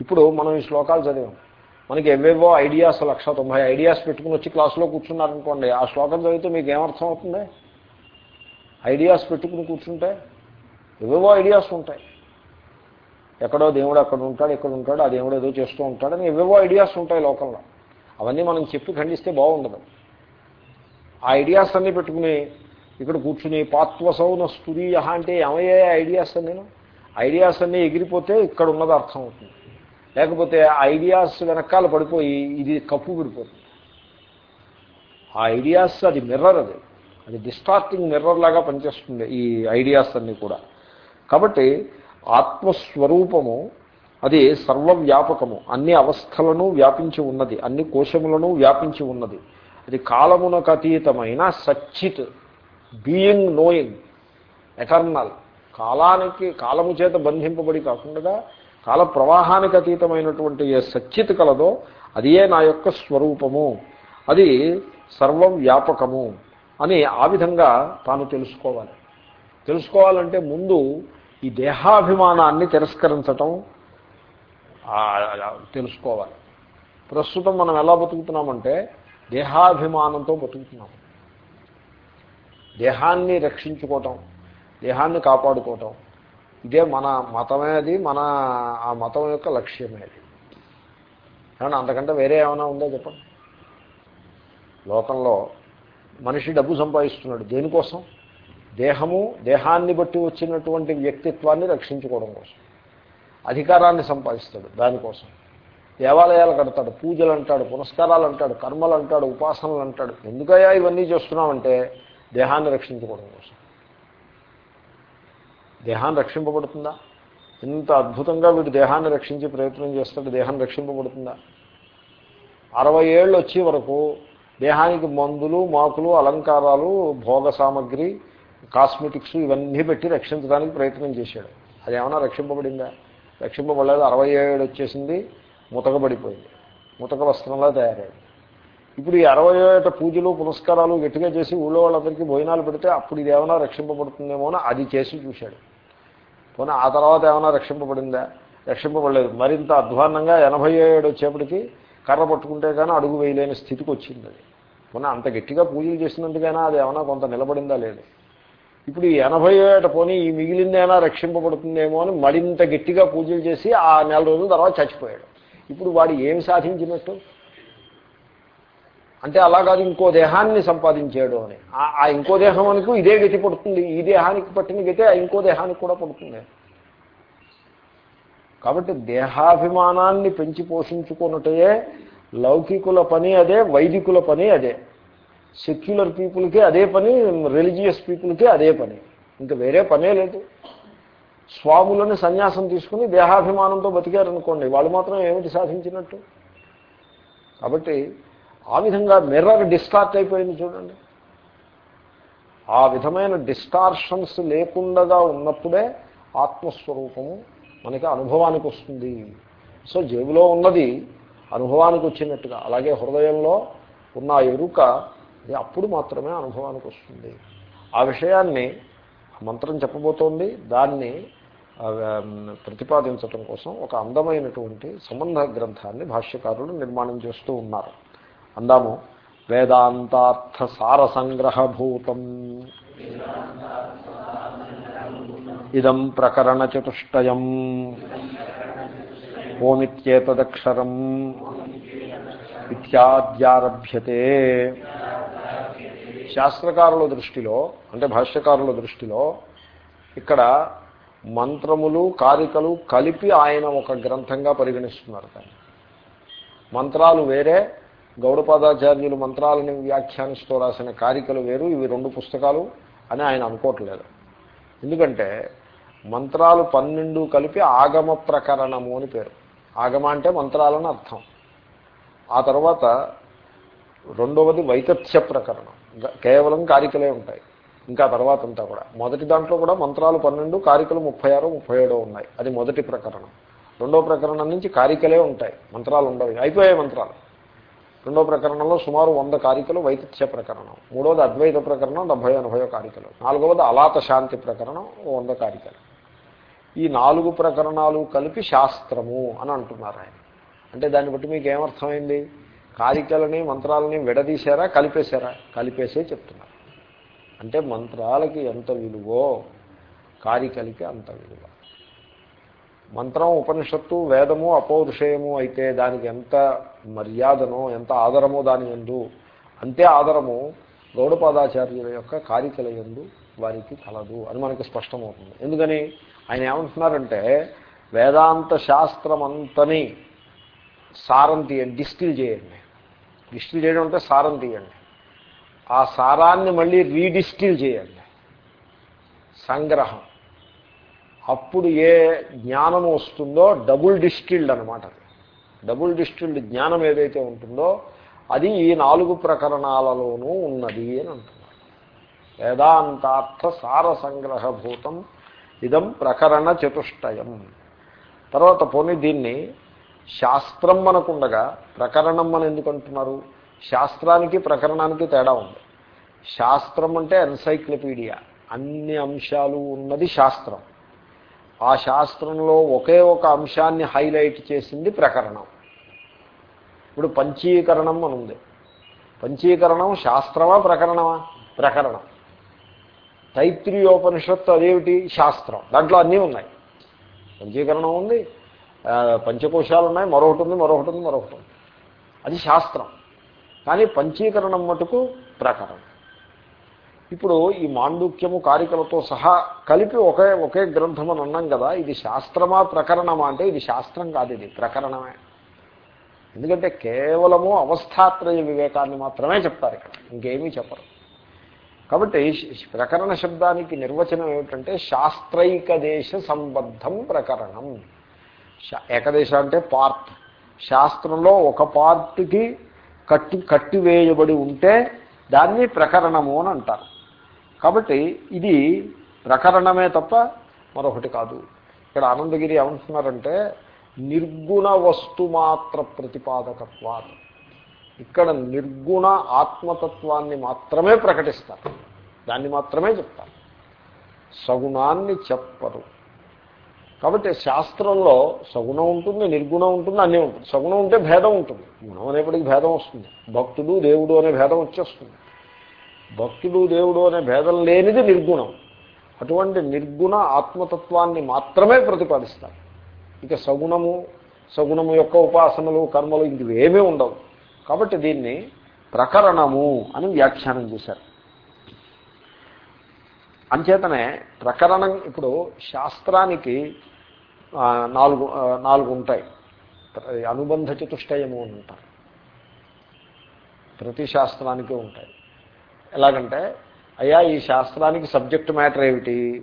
ఇప్పుడు మనం ఈ శ్లోకాలు చదివాం. మనకి ఎవేవో ఐడియాస్ లక్ష తొంభై ఐడియాస్ పెట్టుకుని వచ్చి క్లాసులో కూర్చున్నారనుకోండి ఆ శ్లోకం చదివితే మీకు ఏమర్థం అవుతుంది ఐడియాస్ పెట్టుకుని కూర్చుంటే ఎవేవో ఐడియాస్ ఉంటాయి. ఎక్కడో దేవుడు అక్కడ ఉంటాడు ఇక్కడ ఉంటాడు ఆ దేవుడు ఏదో చేస్తూ ఉంటాడని ఎవేవో ఐడియాస్ ఉంటాయి లోకంలో. అవన్నీ మనం చెప్పి ఖండిస్తే బాగుండదు. ఆ ఐడియాస్ అన్నీ పెట్టుకుని ఇక్కడ కూర్చుని పాత్వసౌన స్తురీయ అంటే ఏమయ్యే ఐడియాస్ నేను ఐడియాస్ అన్నీ ఎగిరిపోతే ఇక్కడ ఉన్నది అర్థం అవుతుంది. లేకపోతే ఆ ఐడియాస్ వెనకాల పడిపోయి ఇది కప్పు విడిపోతుంది ఆ ఐడియాస్ అది మిర్రర్ అది. అది డిస్టార్టింగ్ మిర్రర్ లాగా పనిచేస్తుంది ఈ ఐడియాస్ అన్నీ కూడా. కాబట్టి ఆత్మస్వరూపము అది సర్వవ్యాపకము. అన్ని అవస్థలను వ్యాపించి ఉన్నది. అన్ని కోశములను వ్యాపించి ఉన్నది. అది కాలమునకు అతీతమైన సచ్చిత్. Being knowing eternal. కాలానికి కాలము చేత బంధింపబడి కాకుండా కాల ప్రవాహానికి అతీతమైనటువంటి ఏ సచ్యత కలదో అదియే నా యొక్క స్వరూపము. అది సర్వవ్యాపకము అని ఆ విధంగా తాను తెలుసుకోవాలి. తెలుసుకోవాలంటే ముందు ఈ దేహాభిమానాన్ని తిరస్కరించటం తెలుసుకోవాలి. ప్రస్తుతం మనం ఎలా బతుకుతున్నామంటే దేహాభిమానంతో బతుకుతున్నాము దేహాన్ని రక్షించుకోవటం దేహాన్ని కాపాడుకోవటం. ఇదే మన మతమే అది మన ఆ మతం యొక్క లక్ష్యమే అది. కానీ అంతకంటే వేరే ఏమైనా ఉందో చెప్పండి? లోకంలో మనిషి డబ్బు సంపాదిస్తున్నాడు దేనికోసం? దేహము దేహాన్ని బట్టి వచ్చినటువంటి వ్యక్తిత్వాన్ని రక్షించుకోవడం కోసం. అధికారాన్ని సంపాదిస్తాడు దానికోసం. దేవాలయాలు కడతాడు పూజలు అంటాడు పునస్కారాలు అంటాడు కర్మలు అంటాడు ఉపాసనలు అంటాడు. ఎందుకయ్యా ఇవన్నీ చేస్తున్నామంటే దేహాన్ని రక్షించుకోవడం కోసం దేహాన్ని రక్షింపబడుతుందా? ఇంత అద్భుతంగా వీడు దేహాన్ని రక్షించే ప్రయత్నం చేస్తాడు దేహాన్ని రక్షింపబడుతుందా? అరవై ఏళ్ళు వచ్చే వరకు దేహానికి మందులు మాకులు అలంకారాలు భోగ సామగ్రి కాస్మెటిక్స్ ఇవన్నీ పెట్టి రక్షించడానికి ప్రయత్నం చేశాడు. అది ఏమైనా రక్షింపబడిందా? రక్షింపబడలేదు. అరవై ఏడు వచ్చేసింది ముతకబడిపోయింది ముతక వస్త్రంలా తయారైంది ఇప్పుడు ఈ అరవై ఏట పూజలు పునస్కారాలు గట్టిగా చేసి ఊళ్ళో వాళ్ళందరికీ భోజనాలు పెడితే అప్పుడు ఇది ఏమైనా రక్షింపబడుతుందేమో అని అది చేసి చూశాడు. పోనీ ఆ తర్వాత ఏమైనా రక్షింపబడిందా? రక్షింపబడలేదు. మరింత అధ్వాన్నంగా ఎనభై ఏడు వచ్చేప్పటికి కర్ర పట్టుకుంటే కానీ అడుగు వేయలేని స్థితికి వచ్చింది అది. పోనీ అంత గట్టిగా పూజలు చేసినందుకైనా అది ఏమైనా కొంత నిలబడిందా లేదు? ఇప్పుడు ఈ ఎనభై ఏట పోనీ ఈ మిగిలిందైనా రక్షింపబడుతుందేమో అని మరింత గట్టిగా పూజలు చేసి ఆ నెల రోజుల తర్వాత చచ్చిపోయాడు. ఇప్పుడు వాడు ఏమి సాధించినట్టు? అంటే అలా కాదు ఇంకో దేహాన్ని సంపాదించాడు అని. ఆ ఇంకో దేహానికి ఇదే గతి పడుతుంది. ఈ దేహానికి పట్టిన గతి ఆ ఇంకో దేహానికి కూడా పడుతుంది. కాబట్టి దేహాభిమానాన్ని పెంచి పోషించుకున్నటే లౌకికుల పని అదే వైదికుల పని అదే. సెక్యులర్ పీపుల్కి అదే పని రిలీజియస్ పీపుల్కి అదే పని. ఇంకా వేరే పనే లేదు. స్వాములను సన్యాసం తీసుకుని దేహాభిమానంతో బతికారనుకోండి వాళ్ళు మాత్రం ఏమిటి సాధించినట్టు? కాబట్టి ఆ విధంగా మిర్రర్ డిస్టార్ట్ అయిపోయింది చూడండి. ఆ విధమైన డిస్టార్షన్స్ లేకుండా ఉన్నప్పుడే ఆత్మస్వరూపము మనకి అనుభవానికి వస్తుంది. సో జేబులో ఉన్నది అనుభవానికి వచ్చినట్టుగా అలాగే హృదయంలో ఉన్న ఎరుక అది అప్పుడు మాత్రమే అనుభవానికి వస్తుంది. ఆ విషయాన్ని మంత్రం చెప్పబోతోంది. దాన్ని ప్రతిపాదించటం కోసం ఒక అందమైనటువంటి సంబంధ గ్రంథాన్ని భాష్యకారులు నిర్మాణం చేస్తూ ఉన్నారు. అందాము. వేదాంతార్థ సారసంగ్రహభూతం ఇదం ప్రకరణచతుష్టయం. ఓమిత్యేతదక్షరం. ఇత్యాద్యారభ్యతే. శాస్త్రకారుల దృష్టిలో అంటే భాష్యకారుల దృష్టిలో ఇక్కడ మంత్రములు కారికలు కలిపి ఆయన ఒక గ్రంథంగా పరిగణిస్తున్నారు. కానీ మంత్రాలు వేరే గౌడపాదాచార్యులు మంత్రాలని వ్యాఖ్యానిస్తూ రాసిన కారికలు వేరు. ఇవి రెండు పుస్తకాలు అని ఆయన అనుకోవట్లేదు. ఎందుకంటే మంత్రాలు పన్నెండు కలిపి ఆగమ ప్రకరణము అని పేరు. ఆగమ అంటే మంత్రాలని అర్థం. ఆ తర్వాత రెండవది వైతథ్య ప్రకరణం. కేవలం కారికలే ఉంటాయి. ఇంకా తర్వాత అంతా కూడా. మొదటి దాంట్లో కూడా మంత్రాలు పన్నెండు కారికలు ముప్పై ఆరు ముప్పై ఏడో ఉన్నాయి. అది మొదటి ప్రకరణం. రెండో ప్రకరణం నుంచి కారికలే ఉంటాయి. మంత్రాలు ఉండవు. అయిపోయాయి మంత్రాలు. రెండో ప్రకరణంలో సుమారు వంద కారికలు వైతిథ్య ప్రకరణం. మూడవది అద్వైత ప్రకరణం డెబ్భై ఎనభయో కారికలు. నాలుగవది అలాత శాంతి ప్రకరణం వంద కారికలు. ఈ నాలుగు ప్రకరణాలు కలిపి శాస్త్రము అని అంటున్నారు ఆయన. అంటే దాన్ని బట్టి మీకు ఏమర్థమైంది? కారికలని మంత్రాలని విడదీశారా కలిపేశారా? కలిపేసే చెప్తున్నారు. అంటే మంత్రాలకి ఎంత విలువో కారికలకి అంత విలువ. మంత్రం ఉపనిషత్తు వేదము అపౌరుషేయము అయితే దానికి ఎంత మర్యాదనో ఎంత ఆదరమో దాని ఎందు. అంతే ఆదరము గౌడపాదాచార్యుల యొక్క కారికల ఎందు వారికి కలదు అని మనకి స్పష్టమవుతుంది. ఎందుకని? ఆయన ఏమంటున్నారంటే వేదాంత శాస్త్రమంతని సారం తీయండి డిస్టిల్ చేయండి. డిస్టిల్ చేయడం అంటే సారం తీయండి. ఆ సారాన్ని మళ్ళీ రీడిస్టిల్ చేయండి. సంగ్రహం. అప్పుడు ఏ జ్ఞానం వస్తుందో డబుల్ డిస్టిల్డ్ అనమాట డబుల్ డిస్టిల్డ్ జ్ఞానం ఏదైతే ఉంటుందో అది ఈ నాలుగు ప్రకరణాలలోనూ ఉన్నది అని అంటున్నారు. వేదాంతార్థ సార సంగ్రహభూతం ఇదం ప్రకరణ చతుష్టయం. తర్వాత పోనీ దీన్ని శాస్త్రం అనకుండగా ప్రకరణం అని ఎందుకు అంటున్నారు? శాస్త్రానికి ప్రకరణానికి తేడా ఉంది. శాస్త్రం అంటే ఎన్సైక్లోపీడియా. అన్ని అంశాలు ఉన్నది శాస్త్రం. ఆ శాస్త్రంలో ఒకే ఒక అంశాన్ని హైలైట్ చేసింది ప్రకరణం. ఇప్పుడు పంచీకరణం అని ఉంది. పంచీకరణం శాస్త్రమా ప్రకరణమా? ప్రకరణం. తైత్రీయోపనిషత్తు అదేమిటి? శాస్త్రం. దాంట్లో అన్నీ ఉన్నాయి. పంచీకరణం ఉంది. పంచకోశాలు ఉన్నాయి. మరొకటి ఉంది మరొకటి ఉంది మరొకటి ఉంది. అది శాస్త్రం. కానీ పంచీకరణం మటుకు ప్రకరణం. ఇప్పుడు ఈ మాండుక్యము కారికలతో సహా కలిపి ఒకే ఒకే గ్రంథం అని అన్నాం కదా ఇది శాస్త్రమా ప్రకరణమా అంటే ఇది శాస్త్రం కాదు ఇది ప్రకరణమే. ఎందుకంటే కేవలము అవస్థాత్రయ వివేకాన్ని మాత్రమే చెప్తారు ఇక్కడ ఇంకేమీ చెప్పరు. కాబట్టి ప్రకరణ శబ్దానికి నిర్వచనం ఏమిటంటే శాస్త్రైక దేశ సంబద్ధం ప్రకరణం. ఏకదేశ అంటే పార్ట్. శాస్త్రంలో ఒక పార్ట్కి కట్టి కట్టివేయబడి ఉంటే దాన్ని ప్రకరణము అని అంటారు. కాబట్టి ఇది ప్రకరణమే తప్ప మరొకటి కాదు. ఇక్కడ ఆనందగిరి ఏమంటున్నారంటే నిర్గుణ వస్తు మాత్ర ప్రతిపాదకత్వాలు ఇక్కడ నిర్గుణ ఆత్మతత్వాన్ని మాత్రమే ప్రకటిస్తారు. దాన్ని మాత్రమే చెప్తారు. సగుణాన్ని చెప్పరు. కాబట్టి శాస్త్రంలో సగుణం ఉంటుంది నిర్గుణం ఉంటుంది అన్నీ ఉంటుంది. సగుణం ఉంటే భేదం ఉంటుంది. గుణం అనేప్పటికీ భేదం వస్తుంది. భక్తుడు దేవుడు అనే భేదం వచ్చేస్తుంది. భక్తుడు దేవుడు అనే భేదం లేనిది నిర్గుణం. అటువంటి నిర్గుణ ఆత్మతత్వాన్ని మాత్రమే ప్రతిపాదిస్తారు. ఇక సగుణము సగుణము యొక్క ఉపాసనలు కర్మలు ఇంకేమీ ఉండవు. కాబట్టి దీన్ని ప్రకరణము అని వ్యాఖ్యానం చేశారు. అంచేతనే ప్రకరణం ఇప్పుడు శాస్త్రానికి నాలుగు నాలుగు ఉంటాయి. అనుబంధ చతుష్టయము అని ఉంటారు ప్రతి శాస్త్రానికి ఉంటాయి. ఎలాగంటే అయ్యా ఈ శాస్త్రానికి సబ్జెక్ట్ మ్యాటర్ ఏమిటి?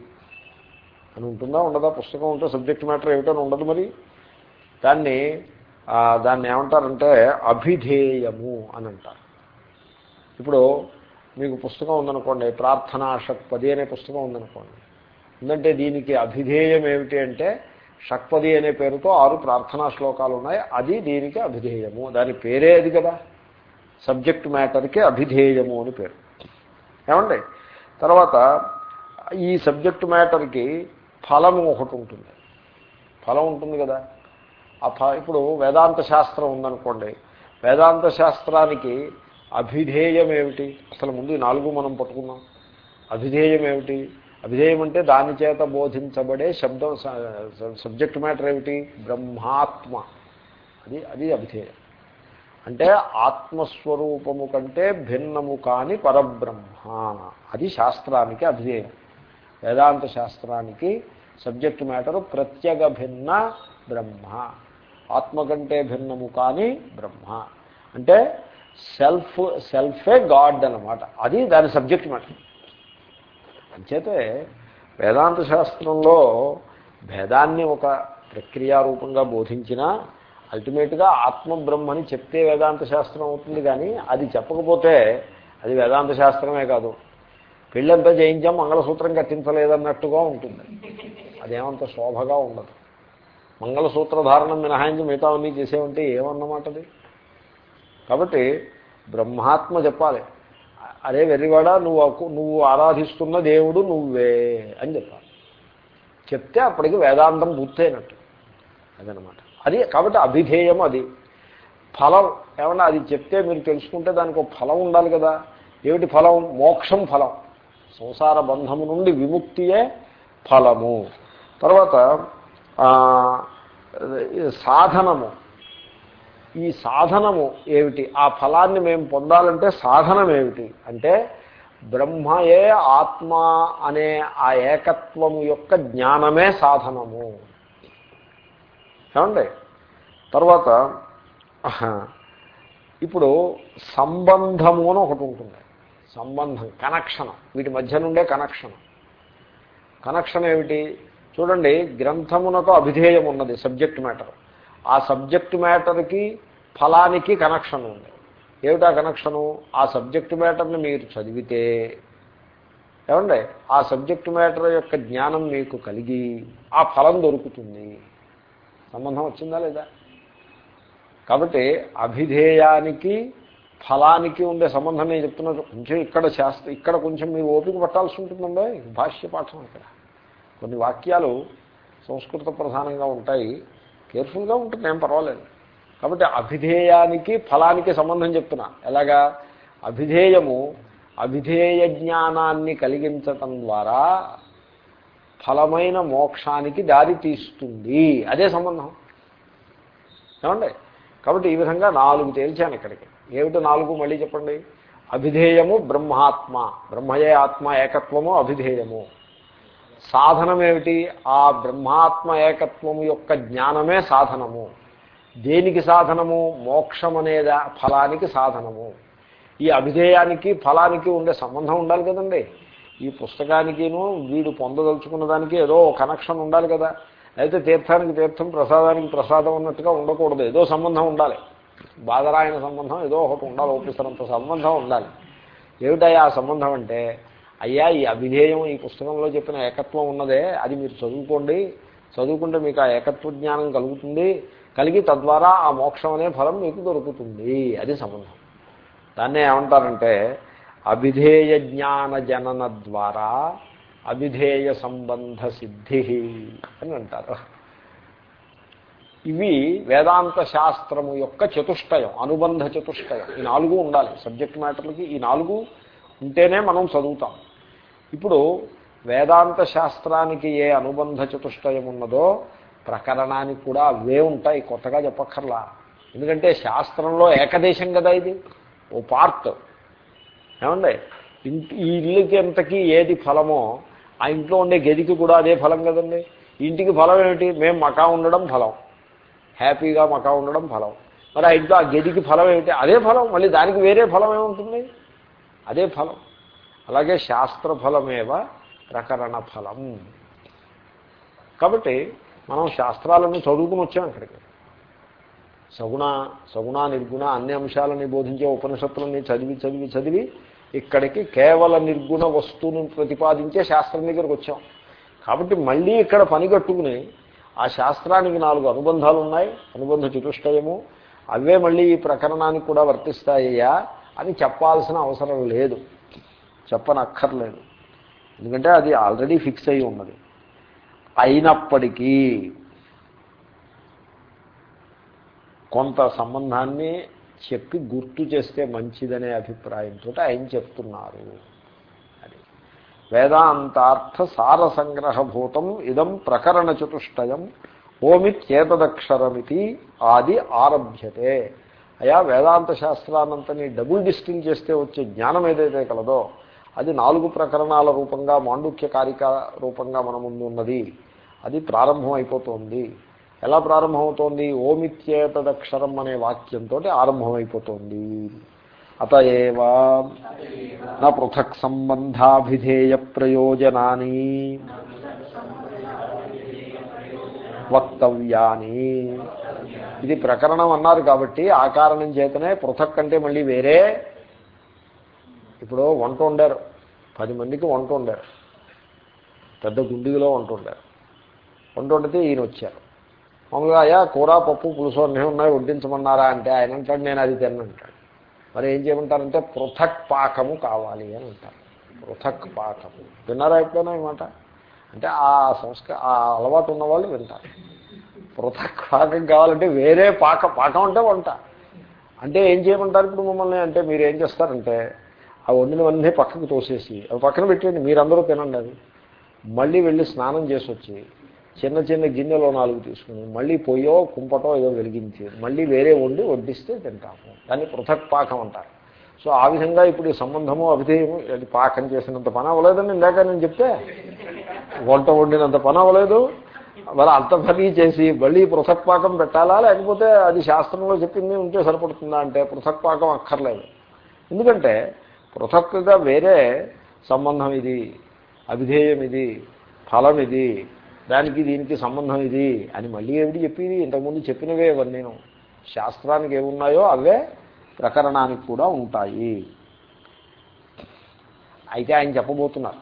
అని ఉంటుందా ఉండదా? పుస్తకం ఉంటే సబ్జెక్ట్ మ్యాటర్ ఏమిటని ఉండదు మరి. దాన్ని దాన్ని ఏమంటారంటే అభిధేయము అని అంటారు. ఇప్పుడు మీకు పుస్తకం ఉందనుకోండి ప్రార్థనా షక్పది అనే పుస్తకం ఉందనుకోండి. ఎందుకంటే దీనికి అభిధేయం ఏమిటి అంటే షక్పది అనే పేరుతో ఆరు ప్రార్థనా శ్లోకాలు ఉన్నాయి అది దీనికి అభిధేయము. దాని పేరే అది కదా. సబ్జెక్ట్ మ్యాటర్కి అభిధేయము అని పేరు. ఏమండి? తర్వాత ఈ సబ్జెక్ట్ మ్యాటర్కి ఫలము ఒకటి ఉంటుంది. ఫలం ఉంటుంది కదా? ఆ ఫ ఇప్పుడు వేదాంత శాస్త్రం ఉందనుకోండి. వేదాంత శాస్త్రానికి అభిధేయం ఏమిటి? అసలు ముందు నాలుగు మనం పట్టుకున్నాం అభిధేయం ఏమిటి? అభిధేయం అంటే దాని చేత బోధించబడే శబ్దం సబ్జెక్ట్ మ్యాటర్ ఏమిటి? బ్రహ్మాత్మ. అది అది అభిధేయం. అంటే ఆత్మస్వరూపము కంటే భిన్నము కాని పరబ్రహ్మ. అది శాస్త్రానికి అధ్యయనం. వేదాంత శాస్త్రానికి సబ్జెక్ట్ మ్యాటరు ప్రత్యేక భిన్న బ్రహ్మ. ఆత్మ కంటే భిన్నము కాని బ్రహ్మ. అంటే సెల్ఫ్ సెల్ఫే గాడ్ అనమాట అది దాని సబ్జెక్ట్ మ్యాటర్. అంచేతే వేదాంత శాస్త్రంలో భేదాన్ని ఒక ప్రక్రియారూపంగా బోధించినా అల్టిమేట్గా ఆత్మ బ్రహ్మని చెప్తే వేదాంత శాస్త్రం అవుతుంది కానీ అది చెప్పకపోతే అది వేదాంత శాస్త్రమే కాదు. పెళ్ళంతా చేయించాం మంగళసూత్రం కట్టించలేదన్నట్టుగా ఉంటుంది. అదేమంత శోభగా ఉండదు. మంగళసూత్రధారణం మినహాయించి మిగతావన్నీ చేసేవంటే ఏమన్నమాటది? కాబట్టి బ్రహ్మాత్మ చెప్పాలి. అరే వెర్రివాడ నువ్వు నువ్వు ఆరాధిస్తున్న దేవుడు నువ్వే అని చెప్పాలి. చెప్తే అప్పటికి వేదాంతం పూర్తయినట్టు. అదనమాట అది కాబట్టి అభిధేయం అది. ఫలం ఏమన్నా అది చెప్తే మీరు తెలుసుకుంటే దానికి ఒక ఫలం ఉండాలి కదా. ఏమిటి ఫలం? మోక్షం ఫలం. సంసార బంధము నుండి విముక్తియే ఫలము. తర్వాత సాధనము. ఈ సాధనము ఏమిటి? ఆ ఫలాన్ని మేము పొందాలంటే సాధనం ఏమిటి? అంటే బ్రహ్మయే ఆత్మ అనే ఆ ఏకత్వము యొక్క జ్ఞానమే సాధనము. ఏమండి? తర్వాత ఇప్పుడు సంబంధము అని ఒకటి ఉంటుంది. సంబంధం కనెక్షన్. వీటి మధ్య నుండే కనెక్షన్. కనెక్షన్ ఏమిటి? చూడండి గ్రంథమునకు అభిధేయం ఉన్నది సబ్జెక్ట్ మ్యాటర్. ఆ సబ్జెక్ట్ మ్యాటర్కి ఫలానికి కనెక్షన్ ఉంది. ఏమిటా కనెక్షను? ఆ సబ్జెక్ట్ మ్యాటర్ని మీరు చదివితే ఏమండి? ఆ సబ్జెక్ట్ మ్యాటర్ యొక్క జ్ఞానం మీకు కలిగి ఆ ఫలం దొరుకుతుంది. సంబంధం వచ్చిందా లేదా? కాబట్టి అభిధేయానికి ఫలానికి ఉండే సంబంధం నేను చెప్తున్నా కొంచెం ఇక్కడ శాస్త్ర ఇక్కడ కొంచెం మీరు ఓపిక పట్టాల్సి ఉంటుందండి. భాష్య పాఠం ఇక్కడ. కొన్ని వాక్యాలు సంస్కృత ప్రధానంగా ఉంటాయి. కేర్ఫుల్గా ఉంటుంది ఏం పర్వాలేదు. కాబట్టి అభిధేయానికి ఫలానికి సంబంధం చెప్తున్నా. ఎలాగా? అభిధేయము అభిధేయ జ్ఞానాన్ని కలిగించటం ద్వారా ఫలమైన మోక్షానికి దారి తీస్తుంది. అదే సంబంధం. ఏమండి? కాబట్టి ఈ విధంగా నాలుగు తేల్చాను ఇక్కడికి. ఏమిటి నాలుగు మళ్ళీ చెప్పండి. అభిధేయము బ్రహ్మాత్మ. బ్రహ్మయే ఆత్మ ఏకత్వము అభిధేయము. సాధనమేమిటి? ఆ బ్రహ్మాత్మ ఏకత్వము యొక్క జ్ఞానమే సాధనము. దేనికి సాధనము? మోక్షం అనేదా ఫలానికి సాధనము. ఈ అభిధేయానికి ఫలానికి ఉండే సంబంధం ఉండాలి కదండి. ఈ పుస్తకానికిను వీడు పొందదలుచుకున్న దానికి ఏదో కనెక్షన్ ఉండాలి కదా. అయితే తీర్థానికి తీర్థం ప్రసాదానికి ప్రసాదం ఉన్నట్టుగా ఉండకూడదు. ఏదో సంబంధం ఉండాలి. బాధరాయన సంబంధం ఏదో ఒకటి ఉండాలి ఓపిసరంత సంబంధం ఉండాలి. ఏమిటయ్యా ఆ సంబంధం అంటే అయ్యా ఈ అభిధేయం ఈ పుస్తకంలో చెప్పిన ఏకత్వం ఉన్నదే అది మీరు చదువుకోండి. చదువుకుంటే మీకు ఆ ఏకత్వ జ్ఞానం కలుగుతుంది. కలిగి తద్వారా ఆ మోక్షం అనే ఫలం మీకు దొరుకుతుంది. అది సంబంధం. దాన్నే ఏమంటారంటే అవిధేయ జ్ఞాన జనన ద్వారా అవిధేయ సంబంధ సిద్ధి అని అంటారు. ఇవి వేదాంత శాస్త్రము యొక్క చతుష్టయం అనుబంధ చతుష్టయం. ఈ నాలుగు ఉండాలి. సబ్జెక్ట్ మ్యాటర్లకి ఈ నాలుగు ఉంటేనే మనం చదువుతాం. ఇప్పుడు వేదాంత శాస్త్రానికి ఏ అనుబంధ చతుష్టయం ఉన్నదో ప్రకరణానికి కూడా అవే ఉంటాయి. కొత్తగా చెప్పక్కర్లా. ఎందుకంటే శాస్త్రంలో ఏకదేశం కదా ఇది? A part. ఏమండి? ఇంటి ఈ ఇల్లుకి ఎంతకీ ఏది ఫలమో ఆ ఇంట్లో ఉండే గదికి కూడా అదే ఫలం కదండి. ఇంటికి ఫలం ఏమిటి? మేము మకా ఉండడం ఫలం. హ్యాపీగా మకా ఉండడం ఫలం. మరి ఆ ఇంట్లో ఆ గదికి ఫలం ఏమిటి? అదే ఫలం. మళ్ళీ దానికి వేరే ఫలం ఏముంటుంది? అదే ఫలం. అలాగే శాస్త్ర ఫలమేవ ప్రకరణ ఫలం. కాబట్టి మనం శాస్త్రాలను చదువుకుని వచ్చాం అక్కడికి సగుణ సగుణ నిర్గుణ అన్ని అంశాలని బోధించే ఉపనిషత్తులని చదివి చదివి చదివి ఇక్కడికి కేవల నిర్గుణ వస్తువును ప్రతిపాదించే శాస్త్రం దగ్గరకు వచ్చాం. కాబట్టి మళ్ళీ ఇక్కడ పని కట్టుకుని ఆ శాస్త్రానికి నాలుగు అనుబంధాలు ఉన్నాయి. అనుబంధ చతుష్టయము. అవే మళ్ళీ ఈ ప్రకరణానికి కూడా వర్తిస్తాయ్యా అని చెప్పాల్సిన అవసరం లేదు. చెప్పనక్కర్లేదు. ఎందుకంటే అది ఆల్రెడీ ఫిక్స్ అయి ఉన్నది. అయినప్పటికీ కొంత సంబంధాన్ని చెప్పి గుర్తు చేస్తే మంచిదనే అభిప్రాయంతో ఆయన చెప్తున్నారు. అది. వేదాంతార్థ సార సంగ్రహభూతం ఇదం ప్రకరణ చతుష్టయం ఓమిత్యేతదక్షరమితి ఆది ఆరభ్యతే. అయా వేదాంత శాస్త్రానంతని డబుల్ డిస్టింగ్ చేస్తే వచ్చే జ్ఞానం ఏదైతే కలదో అది నాలుగు ప్రకరణాల రూపంగా మాండుక్య కారిక రూపంగా మన ముందు ఉన్నది. అది ప్రారంభం అయిపోతుంది ఎలా ప్రారంభమవుతోంది? ఓమిత్యేతదక్షరం అనే వాక్యంతో ఆరంభమైపోతుంది. అత ఏవా నా పృథక్ సంబంధాభిధేయ ప్రయోజనాన్ని వక్తవ్యాని. ఇది ప్రకరణం అన్నారు కాబట్టి ఆ కారణం చేతనే పృథక్ అంటే మళ్ళీ వేరే. ఇప్పుడు వంట వండారు. పది మందికి వంట వండారు. పెద్ద గుండిగిలో వంట వండారు. వంట వండితే ఈయన వచ్చారు మామూలుగా అయ్యా కూర పప్పు పులుసు అన్నీ ఉన్నాయి వడ్డించమన్నారా? అంటే ఆయన అంటాడు నేను అది తిన్నంటాడు మరి ఏం చేయమంటారంటే పృథక్ పాకము కావాలి అని అంటారు. పృథక్ పాకము. విన్నారా ఎప్పుడైనా మాట? అంటే ఆ సంస్క ఆ అలవాటు ఉన్న వాళ్ళు వింటారు. పృథక్ పాకం కావాలంటే వేరే పాక పాకం అంటే వంట. అంటే ఏం చేయమంటారు ఇప్పుడు మమ్మల్ని? అంటే మీరు ఏం చేస్తారంటే ఆ వండినవన్నీ పక్కకు తోసేసి అవి పక్కన పెట్టండి మీరందరూ తినండి అది. మళ్ళీ వెళ్ళి స్నానం చేసి వచ్చి చిన్న చిన్న గిన్నెలో నాలుగు తీసుకుని మళ్ళీ పొయ్యో కుంపటో ఏదో వెలిగించి మళ్ళీ వేరే వండి వడ్డిస్తే తింటాము. దాన్ని పృథక్ పాకం అంటారు. సో ఆ విధంగా ఇప్పుడు సంబంధము అభిధేయము అది పాకం చేసినంత పని అవ్వలేదని ఇందాక నేను చెప్తే. వంట వండినంత పని అవ్వలేదు. మరి అంత పని చేసి మళ్ళీ పృథక్ పాకం పెట్టాలా? లేకపోతే అది శాస్త్రంలో చెప్పింది ఉంటే సరిపడుతుందా అంటే పృథక్ పాకం అక్కర్లేదు. ఎందుకంటే పృథక్గా వేరే సంబంధం ఇది అభిధేయం ఇది ఫలం ఇది దానికి దీనికి సంబంధం ఇది అని మళ్ళీ ఏమిటి చెప్పింది? ఇంతకుముందు చెప్పినవే నేను. శాస్త్రానికి ఏమున్నాయో అవే ప్రకరణానికి కూడా ఉంటాయి. అయితే ఆయన చెప్పబోతున్నారు.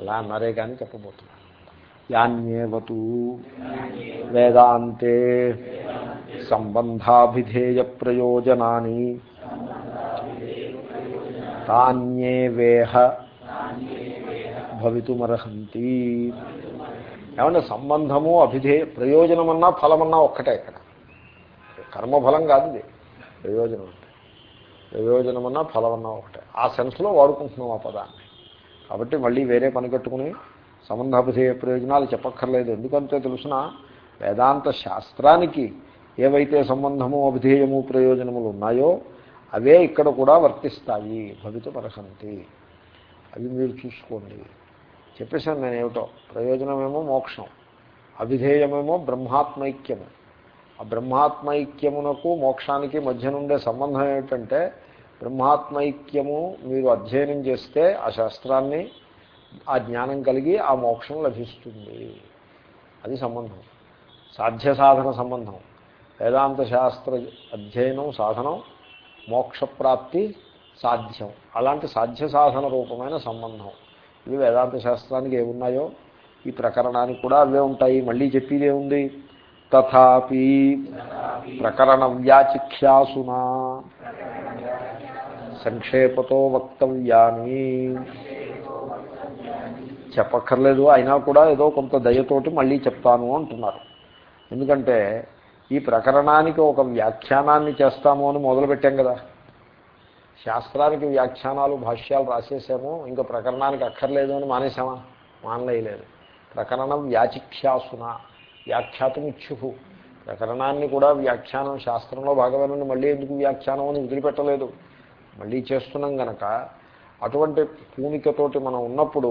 అలా అన్నారే కానీ చెప్పబోతున్నారు. యాన్యేవతు వేదాంతే సంబంధాభిధేయ ప్రయోజనాన్ని తాన్యేవేహ భవితుమర్హంతి. ఏమంటే సంబంధము అభిధేయ ప్రయోజనమన్నా ఫలమన్నా ఒక్కటే ఇక్కడ. కర్మఫలం కాదు ఇది. ప్రయోజనం అంటే. ప్రయోజనమన్నా ఫలమన్నా ఒకటే ఆ సెన్స్లో వాడుకుంటున్నాం ఆ పదాన్ని. కాబట్టి మళ్ళీ వేరే పని కట్టుకుని సంబంధాభిధేయ ప్రయోజనాలు చెప్పక్కర్లేదు. ఎందుకంటే తెలుసిన వేదాంత శాస్త్రానికి ఏవైతే సంబంధము అభిధేయము ప్రయోజనములు ఉన్నాయో అవే ఇక్కడ కూడా వర్తిస్తాయి. భవిత పరసంతి అవి మీరు చూసుకోండి. చెప్పేశాను నేను ఏమిటో. ప్రయోజనమేమో మోక్షం అవిధేయమేమో బ్రహ్మాత్మైక్యము. ఆ బ్రహ్మాత్మైక్యమునకు మోక్షానికి మధ్య నుండే సంబంధం ఏమిటంటే బ్రహ్మాత్మైక్యము మీరు అధ్యయనం చేస్తే ఆ శాస్త్రాన్ని ఆ జ్ఞానం కలిగి ఆ మోక్షం లభిస్తుంది. అది సంబంధం. సాధ్య సాధన సంబంధం. వేదాంత శాస్త్ర అధ్యయనం సాధనం మోక్షప్రాప్తి సాధ్యం. అలాంటి సాధ్య సాధన రూపమైన సంబంధం. ఇవి వేదాంత శాస్త్రానికి ఏమున్నాయో? ఈ ప్రకరణానికి కూడా అవే ఉంటాయి. మళ్ళీ చెప్పేది ఏముంది? తథాపి ప్రకరణ వ్యాచిఖ్యాసునా. సంక్షేపతో వక్తవ్యాన్ని చెప్పక్కర్లేదు. అయినా కూడా ఏదో కొంత దయతోటి మళ్ళీ చెప్తాను అంటున్నారు. ఎందుకంటే ఈ ప్రకరణానికి ఒక వ్యాఖ్యానాన్ని చేస్తాము అని మొదలుపెట్టాం కదా. శాస్త్రానికి వ్యాఖ్యానాలు భాష్యాలు రాసేసాము ఇంకా ప్రకరణానికి అక్కర్లేదు అని మానేసామా మానలేయలేదు ప్రకరణం వ్యాచిఖ్యాసున వ్యాఖ్యాతం ఇచ్చుహు ప్రకరణాన్ని కూడా వ్యాఖ్యానం శాస్త్రంలో భాగమేనండి మళ్ళీ ఎందుకు వ్యాఖ్యానం అని వదిలిపెట్టలేదు. మళ్ళీ చేస్తున్నాం గనక అటువంటి పూనికతోటి మనం ఉన్నప్పుడు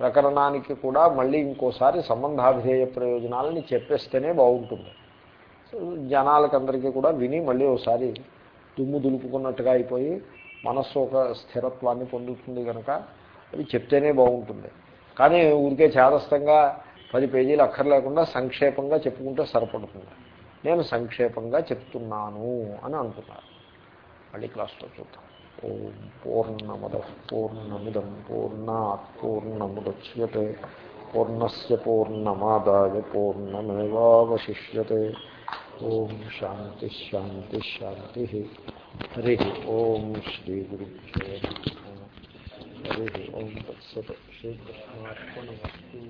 ప్రకరణానికి కూడా మళ్ళీ ఇంకోసారి సంబంధాభిధేయ ప్రయోజనాలని చెప్పేస్తేనే బాగుంటుంది. జనాలకందరికీ కూడా విని మళ్ళీ ఒకసారి దుమ్ము దులుపుకున్నట్టుగా అయిపోయి మనస్సు ఒక స్థిరత్వాన్ని పొందుతుంది కనుక అది చెప్తేనే బాగుంటుంది. కానీ ఊరికే చేదస్తంగా పది పేజీలు అక్కర్లేకుండా సంక్షేపంగా చెప్పుకుంటే సరిపడుతుంది. నేను సంక్షేపంగా చెప్తున్నాను అని అంటున్నారు మళ్ళీ క్లాస్లో చూద్దాం. ఓం పూర్ణమద పూర్ణమిదం పూర్ణాత్ పూర్ణముద్యతే పూర్ణస్ పూర్ణమాదాయ పూర్ణమేవాశిష్యతే ఓం శాంతి శాంతి శాంతి హరి ఓం శ్రీ గురుభ్యో హరి ఓం తత్సత్ శ్రీకృష్ణార్పణమస్తు